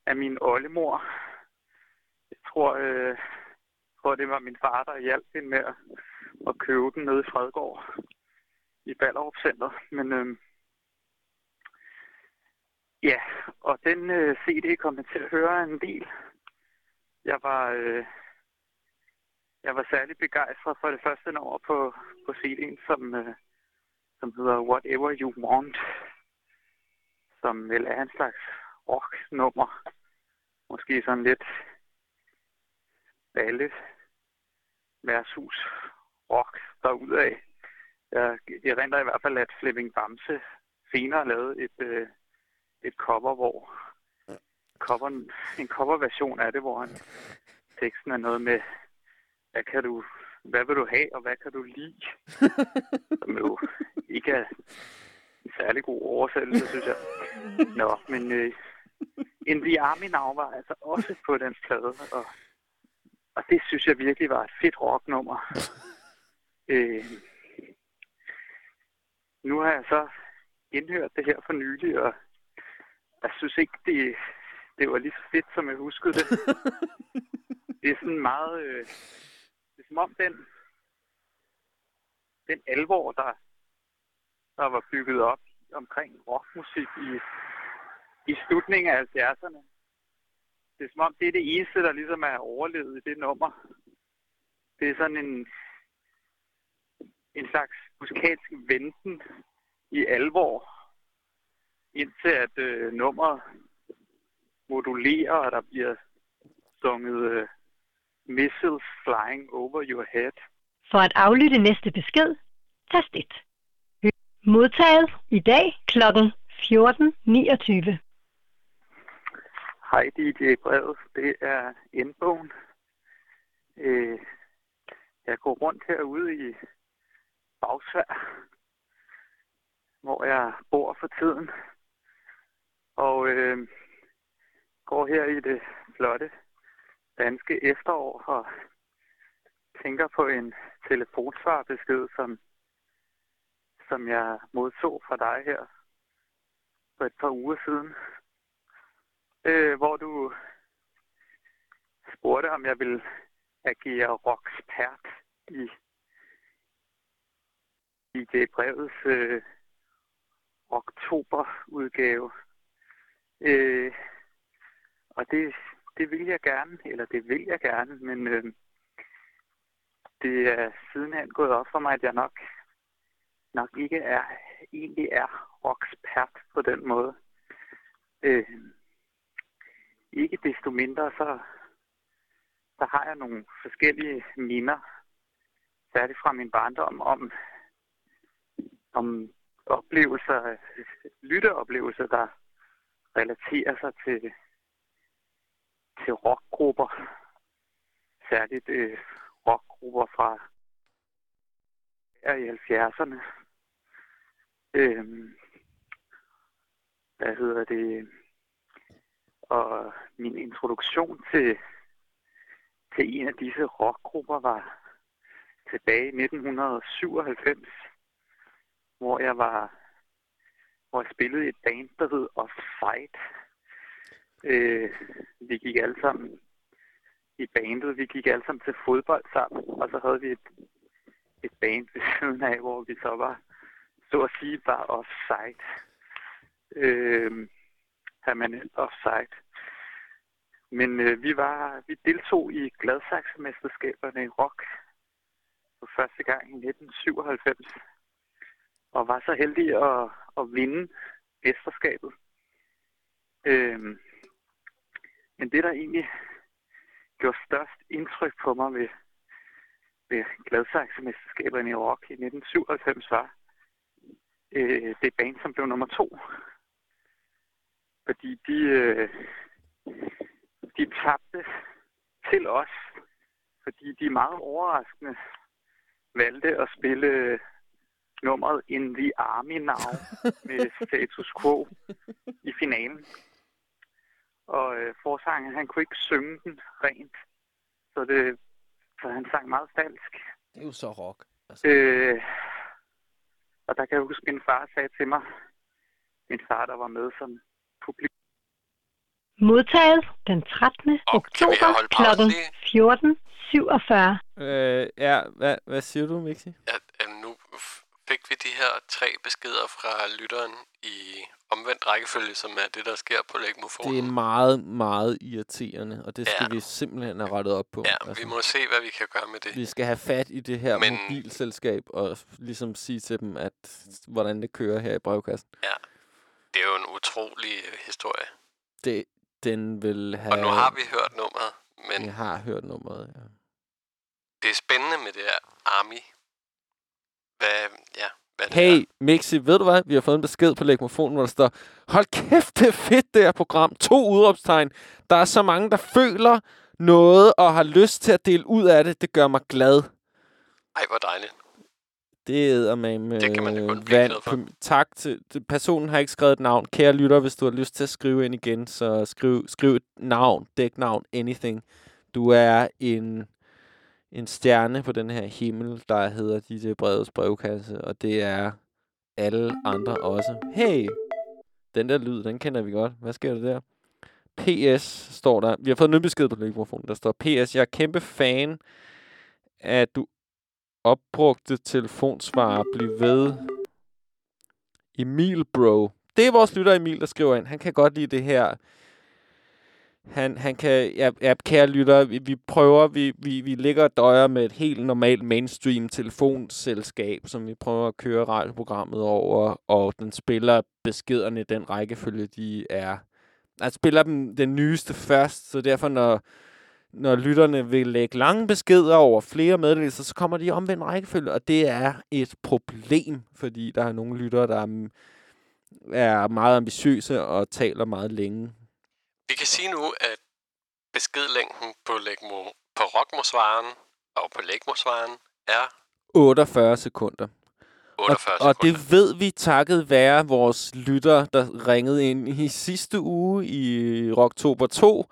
af min oldemor. Jeg tror, øh, jeg tror, det var min far, der hjalp hende med at, at købe den nede i Fredgård i Ballerup Center. Men øh, ja, og den øh, CD kom jeg til at høre en del. Jeg var, øh, jeg var særlig begejstret for det første nummer på, på CD'en, som, øh, som hedder Whatever You Want, som vel er en slags rocknummer. nummer Måske sådan lidt balle versus rock derudad. Jeg erindrer i hvert fald, at Flemming Bamse senere lavede et, øh, et cover, hvor cover, en coverversion af det, hvor han, teksten er noget med, hvad kan du, hvad vil du have, og hvad kan du lide? <laughs> Som jo ikke er en særlig god oversættelse, synes jeg. <laughs> Nå, men øh, In the Army Now var altså også på den plade, og, og det synes jeg virkelig var et fedt rocknummer. <laughs> Øh, nu har jeg så indhørt det her for nylig, og jeg synes ikke, det, det var lige så fedt, som jeg huskede det. <laughs> Det er sådan meget... Øh, det er som om den, den alvor, der, der var bygget op omkring rockmusik i, i slutningen af 70'erne. Det er som om, det er det eneste, der ligesom er overlevet i det nummer. det er sådan en, en slags musikalsk venten i alvor, indtil at øh, nummeret modulerer, og der bliver sunget øh, Missiles Flying Over Your Head. For at aflytte næste besked, tast 1. Modtaget i dag kl. 14.29. Hej DJ Brevet, det er Endbogen. Øh, jeg går rundt herude i Bagsvær, hvor jeg bor for tiden. Og øh, går her i det flotte danske efterår og tænker på en telefonsvarbesked, som, som jeg modtog fra dig her for et par uger siden øh, hvor du spurgte, om jeg ville agere rockspert i, i det brevets øh, oktoberudgave. Øh, og det, det vil jeg gerne, eller det vil jeg gerne, men øh, det er sidenhen gået op for mig, at jeg nok, nok ikke er, egentlig er rockspert på den måde. Øh, ikke desto mindre, så, så har jeg nogle forskellige minder, særligt fra min barndom, om, om oplevelser, lytteoplevelser, der relaterer sig til, til rockgrupper. Særligt øh, rockgrupper fra i 70'erne. Øhm, hvad hedder det? Og min introduktion til, til en af disse rockgrupper var tilbage i 1997, hvor jeg var hvor jeg spillede i et band, der hed Offside. Øh, vi gik alle sammen i bandet, vi gik alle sammen til fodbold sammen, og så havde vi et, et band ved siden af, hvor vi så var, så at sige, bare offside. Øh, permanent offside. Men øh, vi var vi deltog i Gladsaxe-mesterskaberne i rock for første gang i 1997 og var så heldige at, at vinde mesterskabet. Øhm, men det, der egentlig gjorde størst indtryk på mig ved, ved Gladsaxe-mesterskaberne i rock i 1997 var øh, det band, som blev nummer to. Fordi de, øh, de tabte til os, fordi de meget overraskende valgte at spille nummeret In the Army Now <laughs> med Status Quo i finalen. Og øh, forsangen, han kunne ikke synge den rent, så, det, så han sang meget falsk. Det er jo så rock. Altså. Øh, og der kan jeg huske, min far sagde til mig, min far, der var med som publikum, Modtaget den 13. oktober kl. 14.47. Øh, ja, hvad, hvad siger du, Mixi? Ja, nu fik vi de her tre beskeder fra lytteren i omvendt rækkefølge, som er det, der sker på lægmofonen. Det er meget, meget irriterende, og det skal Ja. vi simpelthen have rettet op på. Ja, vi må se, hvad vi kan gøre med det. Vi skal have fat i det her Men... mobilselskab og ligesom sige til dem, at hvordan det kører her i brevkassen. Ja. Det er jo en utrolig øh, historie. Det, den vil have... Og nu har vi hørt nummeret, men Vi har hørt nummeret, ja. det er spændende med det her Army. Hvad, ja, hvad det Hey, Mixi, ved du hvad? Vi har fået en besked på Lægmofonen, hvor der står, hold kæft, det er fedt, det her program. To udråbstegn. Der er så mange, der føler noget og har lyst til at dele ud af det. Det gør mig glad. Ej, hvor dejligt. Det er med Det kan man kun blive vand på, Tak til... til- Personen har ikke skrevet et navn. Kære lytter, hvis du har lyst til at skrive ind igen, så skriv, skriv et navn, dæknavn, anything. Du er en, en stjerne på den her himmel, der hedder DJ Brevets brevkasse, og det er alle andre også. Hey! Den der lyd, den kender vi godt. Hvad sker der der? PS står der. Vi har fået en besked på mikrofonen. Der står PS. Jeg er kæmpe fan at du opbrugte telefonsvarer. blive ved. Emil, bro. Det er vores lytter Emil, der skriver ind. Han kan godt lide det her Han, han kan, ja, ja, kære lytter, vi, vi prøver, vi, vi, vi ligger og døjer med et helt normalt mainstream telefonselskab, som vi prøver at køre radioprogrammet over, og den spiller beskederne i den rækkefølge, de er. Altså spiller dem den nyeste først, så derfor når, når lytterne vil lægge lange beskeder over flere meddelelser, så kommer de i omvendt rækkefølge, og det er et problem, fordi der er nogle lyttere, der er, meget ambitiøse og taler meget længe. Vi kan sige nu, at beskedlængden på, Lægmo, på Rockmosvaren og på Lægmosvaren er 48 sekunder. 48 og, og det ved vi takket være vores lytter, der ringede ind i sidste uge i Rocktober 2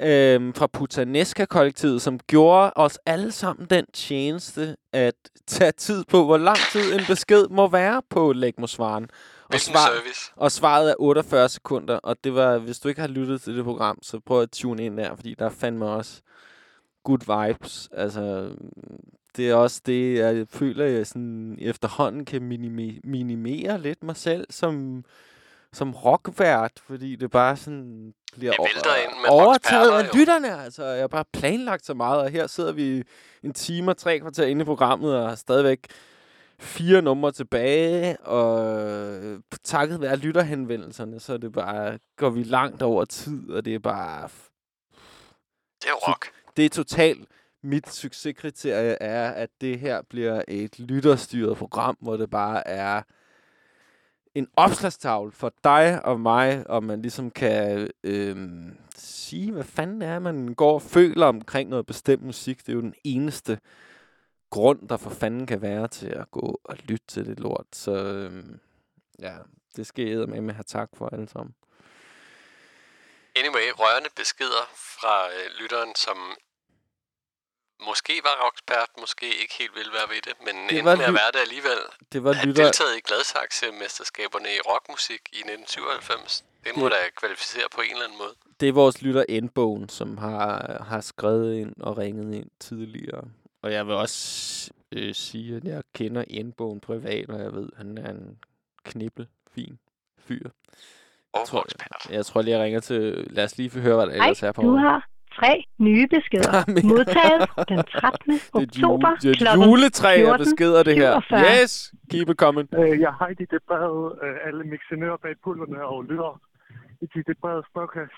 øhm, fra Putanesca-kollektivet, som gjorde os alle sammen den tjeneste at tage tid på, hvor lang tid en besked må være på Lægmosvaren. Og, svar, service? og svaret er 48 sekunder, og det var, hvis du ikke har lyttet til det program, så prøv at tune ind der, fordi der er fandme også good vibes. Altså, det er også det, jeg føler, jeg sådan efterhånden kan minime, minimere lidt mig selv som, som rockvært, fordi det bare sådan bliver med overtaget af lytterne. Altså, jeg har bare planlagt så meget, og her sidder vi en time og tre kvarter inde i programmet, og har stadigvæk fire numre tilbage, og takket være lytterhenvendelserne, så det bare, går vi langt over tid, og det er bare... Det er rock. Det er totalt mit succeskriterie er, at det her bliver et lytterstyret program, hvor det bare er en opslagstavle for dig og mig, og man ligesom kan øh, sige, hvad fanden det er, man går og føler omkring noget bestemt musik. Det er jo den eneste grund, der for fanden kan være til at gå og lytte til det lort. Så øh, ja, det skal jeg med med have tak for alle sammen. Anyway, rørende beskeder fra øh, lytteren, som måske var rockspert, måske ikke helt ville være ved det, men Det endte var med at være det alligevel. Det var At lytter- deltaget i Gladsaxe-mesterskaberne i rockmusik i 1997. Det må Det- da kvalificere på en eller anden måde. Det er vores lytter Endbogen, som har, har skrevet ind og ringet ind tidligere. Og jeg vil også øh, sige, at jeg kender Endbogen privat, og jeg ved, at han er en knibbel, fin fyr. Og jeg tror, jeg tror lige, jeg ringer til... Lad os lige høre, hvad der ellers er på. du har tre nye beskeder. Jamen, Modtaget den <laughs> 13. Det er et, oktober det er juletræ af beskeder, det her. 14.47. Yes! Keep it coming. Øh, jeg har i dit brev øh, alle mixenører bag pullerne og lytter i dit brev spørgkasse.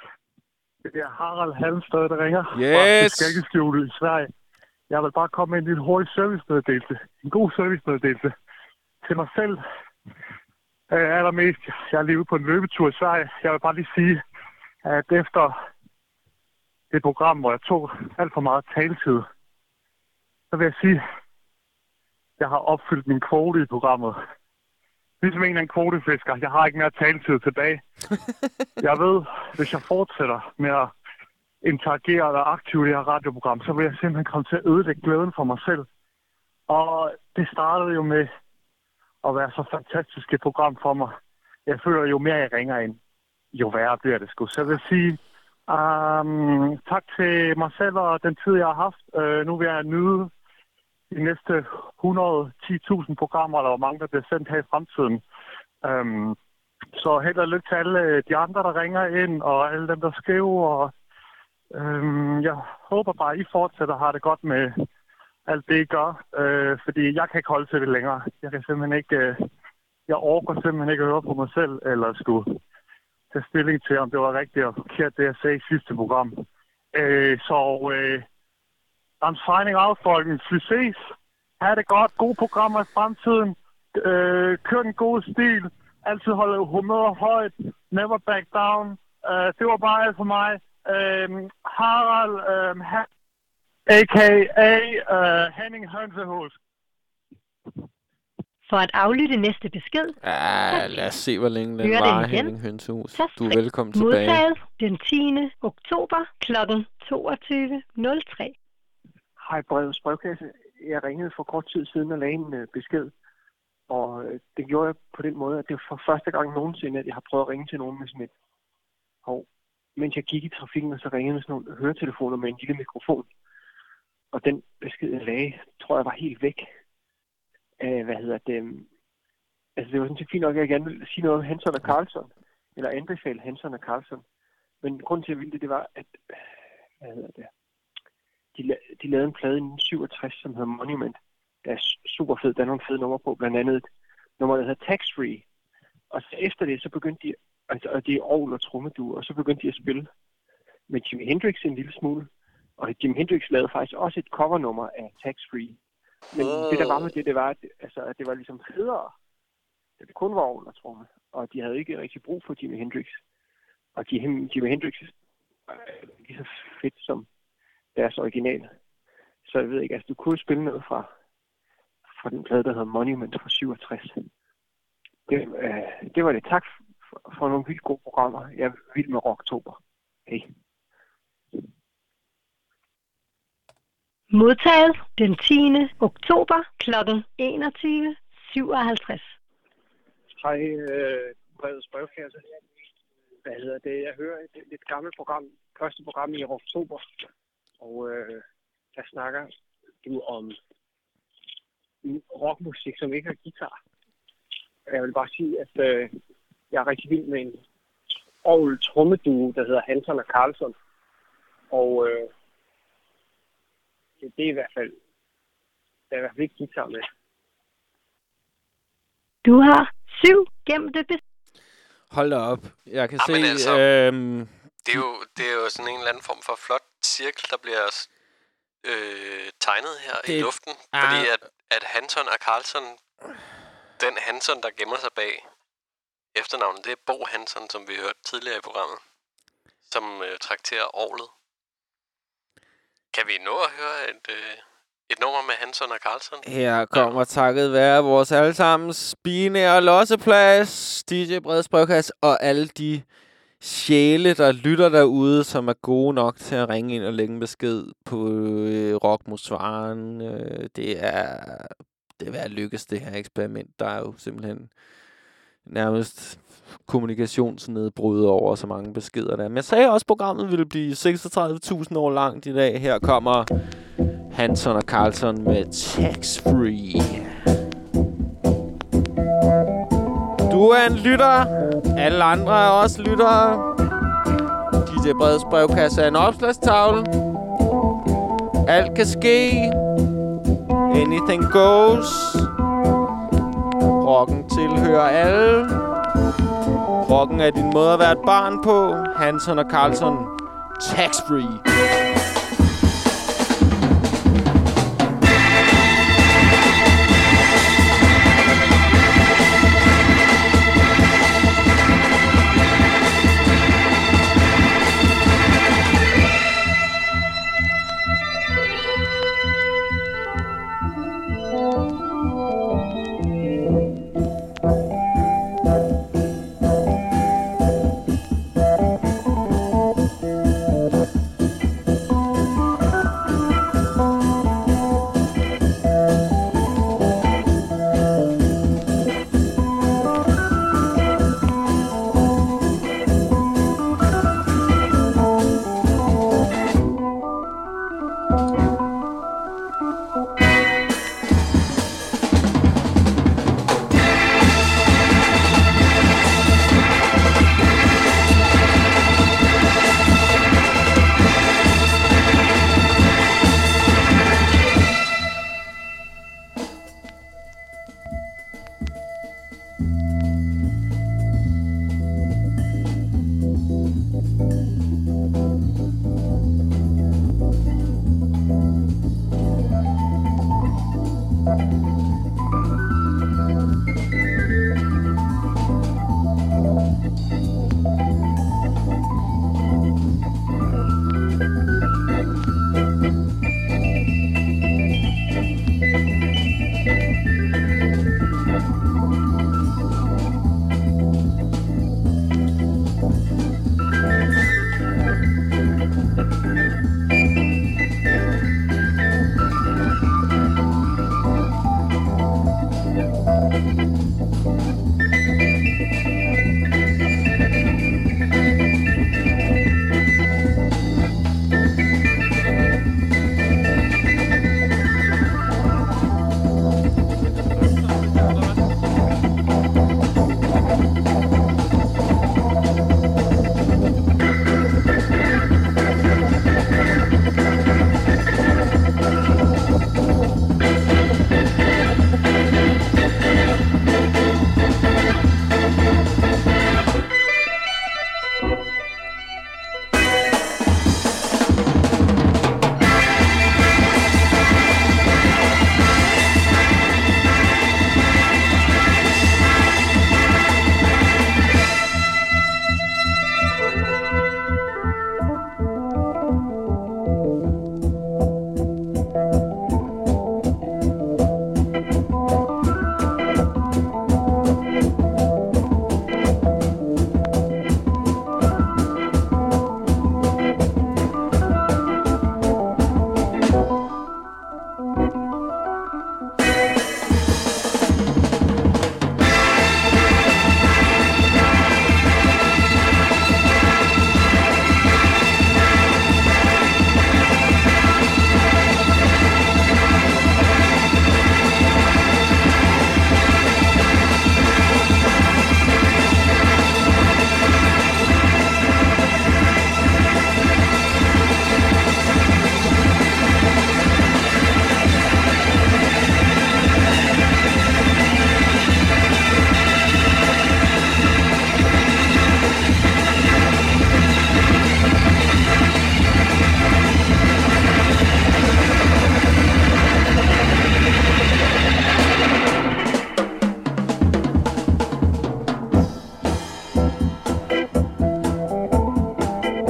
Det er Harald Halmstad, der ringer Yes! fra Skækkeskjule i Sverige. Jeg vil bare komme med en lille hurtig servicemeddelelse. En god servicemeddelelse til mig selv. Øh, allermest, jeg er lige ude på en løbetur i Sverige. Jeg vil bare lige sige, at efter det program, hvor jeg tog alt for meget taletid, så vil jeg sige, at jeg har opfyldt min kvote i programmet. Ligesom en eller anden kvotefisker. Jeg har ikke mere taletid tilbage. <laughs> jeg ved, hvis jeg fortsætter med at interagere og være aktiv i det her radioprogram, så vil jeg simpelthen komme til at ødelægge glæden for mig selv. Og det startede jo med at være så fantastisk et program for mig. Jeg føler, jo mere jeg ringer ind, jo værre bliver det sgu. Så jeg vil sige um, tak til mig selv og den tid, jeg har haft. Uh, nu vil jeg nyde de næste 110.000 programmer, eller hvor mange, der bliver sendt her i fremtiden. Um, så held og lykke til alle øh, de andre, der ringer ind, og alle dem, der skriver. Og, um, jeg håber bare, at I fortsætter og har det godt med alt det, I gør. Uh, fordi jeg kan ikke holde til det længere. Jeg kan simpelthen ikke... Uh, jeg overgår simpelthen ikke at høre på mig selv, eller skulle tage stilling til, om det var rigtigt og forkert, det jeg sagde i sidste program. Øh, så... øh, I'm signing out, folkens. Vi ses. Ha' det godt. Gode programmer i fremtiden. Øh, kør den gode stil. Altid holde humøret højt. Never back down. Øh, det var bare alt for mig. Øh, Harald, øh, ha- a.k.a. Øh, Henning Hønsehus. For at aflytte næste besked, Ja, lad os se, hvor længe den var? Henning Hønsehus. Tast Du er velkommen tilbage. modtaget den 10. oktober klokken 22.03. Hej, brevets brevkasse. Jeg ringede for kort tid siden og lagde en øh, besked. Og øh, det gjorde jeg på den måde, at det var for første gang nogensinde, at jeg har prøvet at ringe til nogen med sådan et... Og mens jeg gik i trafikken, så ringede med sådan nogle høretelefoner med en lille mikrofon. Og den besked, jeg lagde, tror jeg var helt væk. Af, hvad hedder det? Altså, det var sådan set fint nok, at jeg gerne ville sige noget om Hanson og Carlson. Eller anbefale Hanson og Carlson. Men grunden til, at jeg ville det, det var, at hvad hedder det? De, de lavede en plade i 1967, som hedder Monument. Der er super fed. Der er nogle fede numre på, blandt andet et nummer, der hedder Tax Free. Og så efter det, så begyndte de, altså, og det er Aarhus og trommeduer, og så begyndte de at spille med Jimi Hendrix en lille smule. Og Jimi Hendrix lavede faktisk også et covernummer af Tax Free. Men Åh. det der var med det, det var, at, altså, at det var ligesom federe, da det kun var Aarhus og tromme. Og de havde ikke rigtig brug for Jimi Hendrix. Og Jimi, Jimi Hendrix er lige så fedt som deres original. Så jeg ved ikke, altså du kunne spille noget fra, fra den plade, der hedder Monument fra 67. Det, øh, det var det. Tak for, for nogle vildt gode programmer. Jeg er vild med Rocktober. Hej. Modtaget den 10. oktober kl. 21.57. Hej, øh, brevets brevkasse. Hvad hedder det? Jeg hører et lidt gammelt program, første program i oktober, og øh, der snakker du om rockmusik, som ikke har guitar. Jeg vil bare sige, at øh, jeg er rigtig vild med en Aarhus trommeduo, der hedder Hansen og Carlson. Og øh, det, det er i hvert fald, der er i hvert fald ikke guitar med. Du har syv gemte beskeder. Hold da op. Jeg kan Jamen se... altså, øhm, Det er, jo, det er jo sådan en eller anden form for flot cirkel, der bliver øh, tegnet her det, i Det- luften. Ah. Fordi at, at Hanson og Carlson, den Hanson, der gemmer sig bag efternavnet, det er Bo Hanson, som vi hørte tidligere i programmet, som øh, trakterer Orlet. Kan vi nå at høre et, øh, et nummer med Hanson og Carlson? Her kommer takket være vores allesammens binære losseplads, DJ Breds Brevkasse og alle de sjæle, der lytter derude, som er gode nok til at ringe ind og lægge en besked på øh, Rockmusvaren. Øh, det er det er lykkes, det her eksperiment. Der er jo simpelthen nærmest kommunikationsnedbrud over så mange beskeder der. Men jeg sagde også, at programmet ville blive 36.000 år langt i dag. Her kommer Hanson og Carlson med Tax Free. Du er en lytter. Alle andre er også lyttere. DJ Breds brevkasse er en opslagstavle. Alt kan ske. Anything goes. Rocken tilhører alle. Rocken er din måde at være et barn på. Hanson og Carlson. Tax free.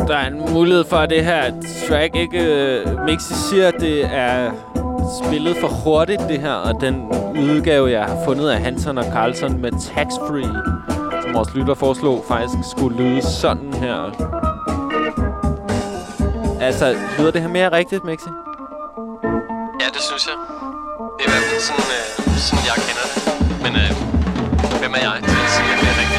Der er en mulighed for, at det her track ikke... Øh, Mixi siger, at det er spillet for hurtigt, det her. Og den udgave, jeg har fundet af Hansen og Carlson med Tax Free, som vores lytter foreslog, faktisk skulle lyde sådan her. Altså, lyder det her mere rigtigt, Mixi? Ja, det synes jeg. Det er i hvert fald sådan, øh, sådan jeg kender det. Men øh, hvem er jeg til at sige, at det er rigtigt?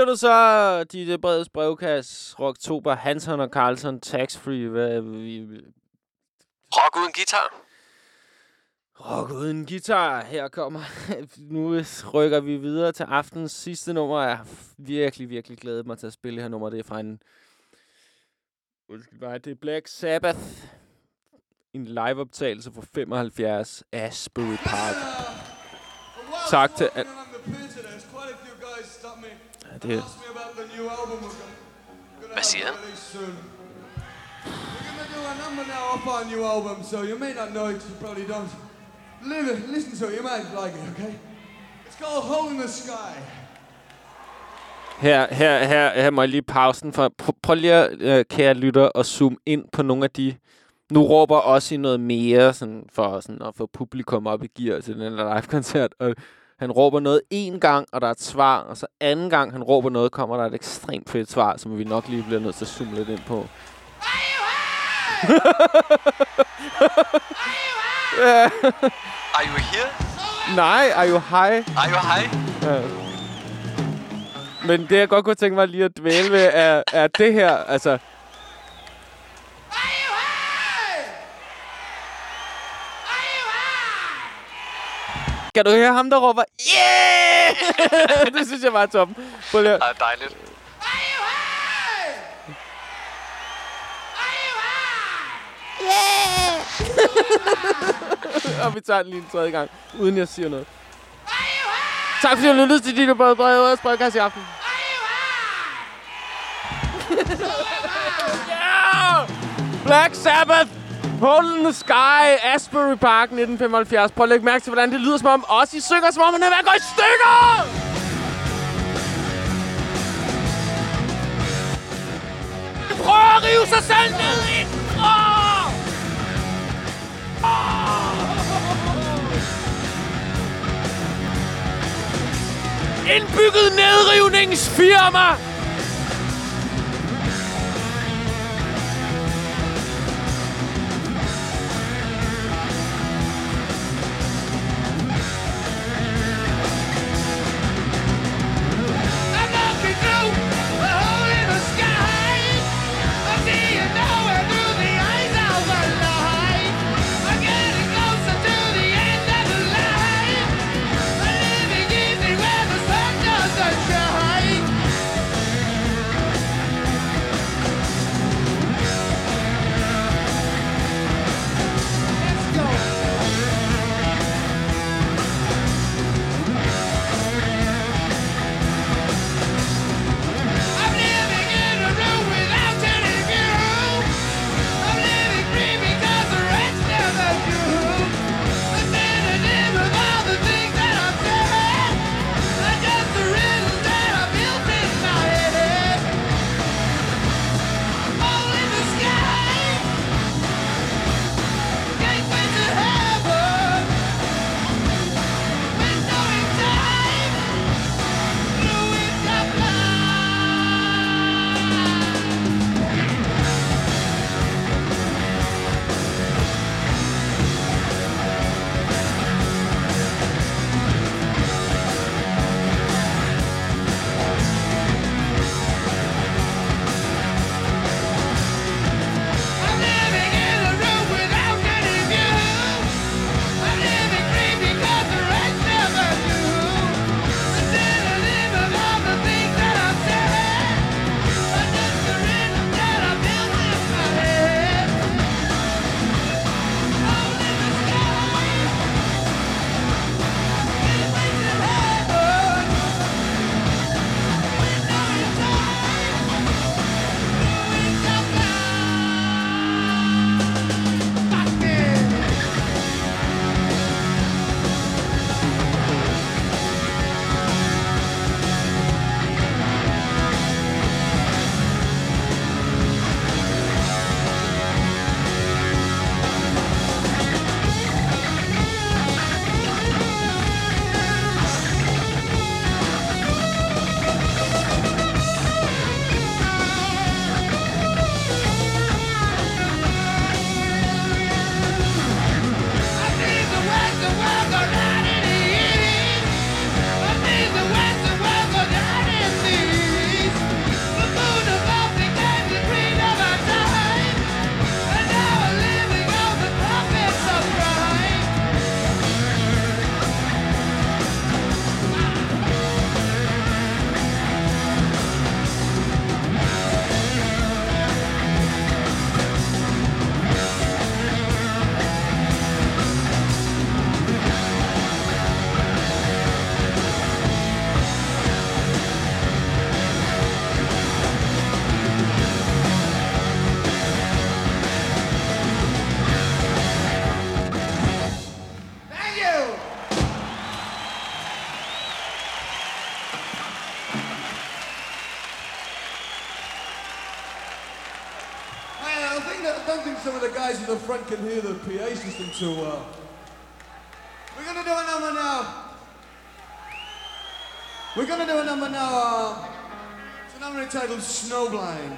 Siger du så, Ditte Breds brevkasse, Rocktober, Hansen og Carlson, Tax Free? Hvad, vi, Rock uden guitar. Rock uden guitar. Her kommer... <laughs> nu rykker vi videre til aftens sidste nummer. Jeg har virkelig, virkelig glædet mig til at spille det her nummer. Det er fra en... Undskyld mig, det er Black Sabbath. En liveoptagelse fra 75 Asbury Park. Tak til... al- det, Hvad siger han? number now off our new album, so you may not know it, you probably don't. Live it, listen to it, you might like it, okay? It's called Hole in the Sky. Her, her, her, her må jeg lige pausen for. Prøv, prøv lige, at, øh, kære lytter, at zoome ind på nogle af de... Nu råber også i noget mere, sådan, for sådan, at få publikum op i gear til den live-koncert. Og han råber noget en gang, og der er et svar. Og så anden gang, han råber noget, kommer der et ekstremt fedt svar, som vi nok lige bliver nødt til at zoome lidt ind på. Ja. Are you here? <laughs> Nej, are you high? Are you high? Ja. Men det, jeg godt kunne tænke mig lige at dvæle ved, er, er det her, altså... Kan du høre ham, der råber, yeah! <laughs> det synes jeg var toppen. Prøv lige. at- Ej, dejligt. <laughs> og vi tager den lige en tredje gang, uden jeg siger noget. Tak fordi du lyttede til dit brød brød og podcast i aften. <laughs> yeah! Black Sabbath, Hole in the Sky, Asbury Park 1975. Prøv at lægge mærke til, hvordan det lyder som om også I synger, som om man er ved at gå i stykker! Prøv at rive sig selv ned indenfra! Indbygget nedrivningsfirma! Guys at the front can hear the PA system too well. We're gonna do a number now. We're gonna do a number now. Uh, it's a number entitled Snowblind.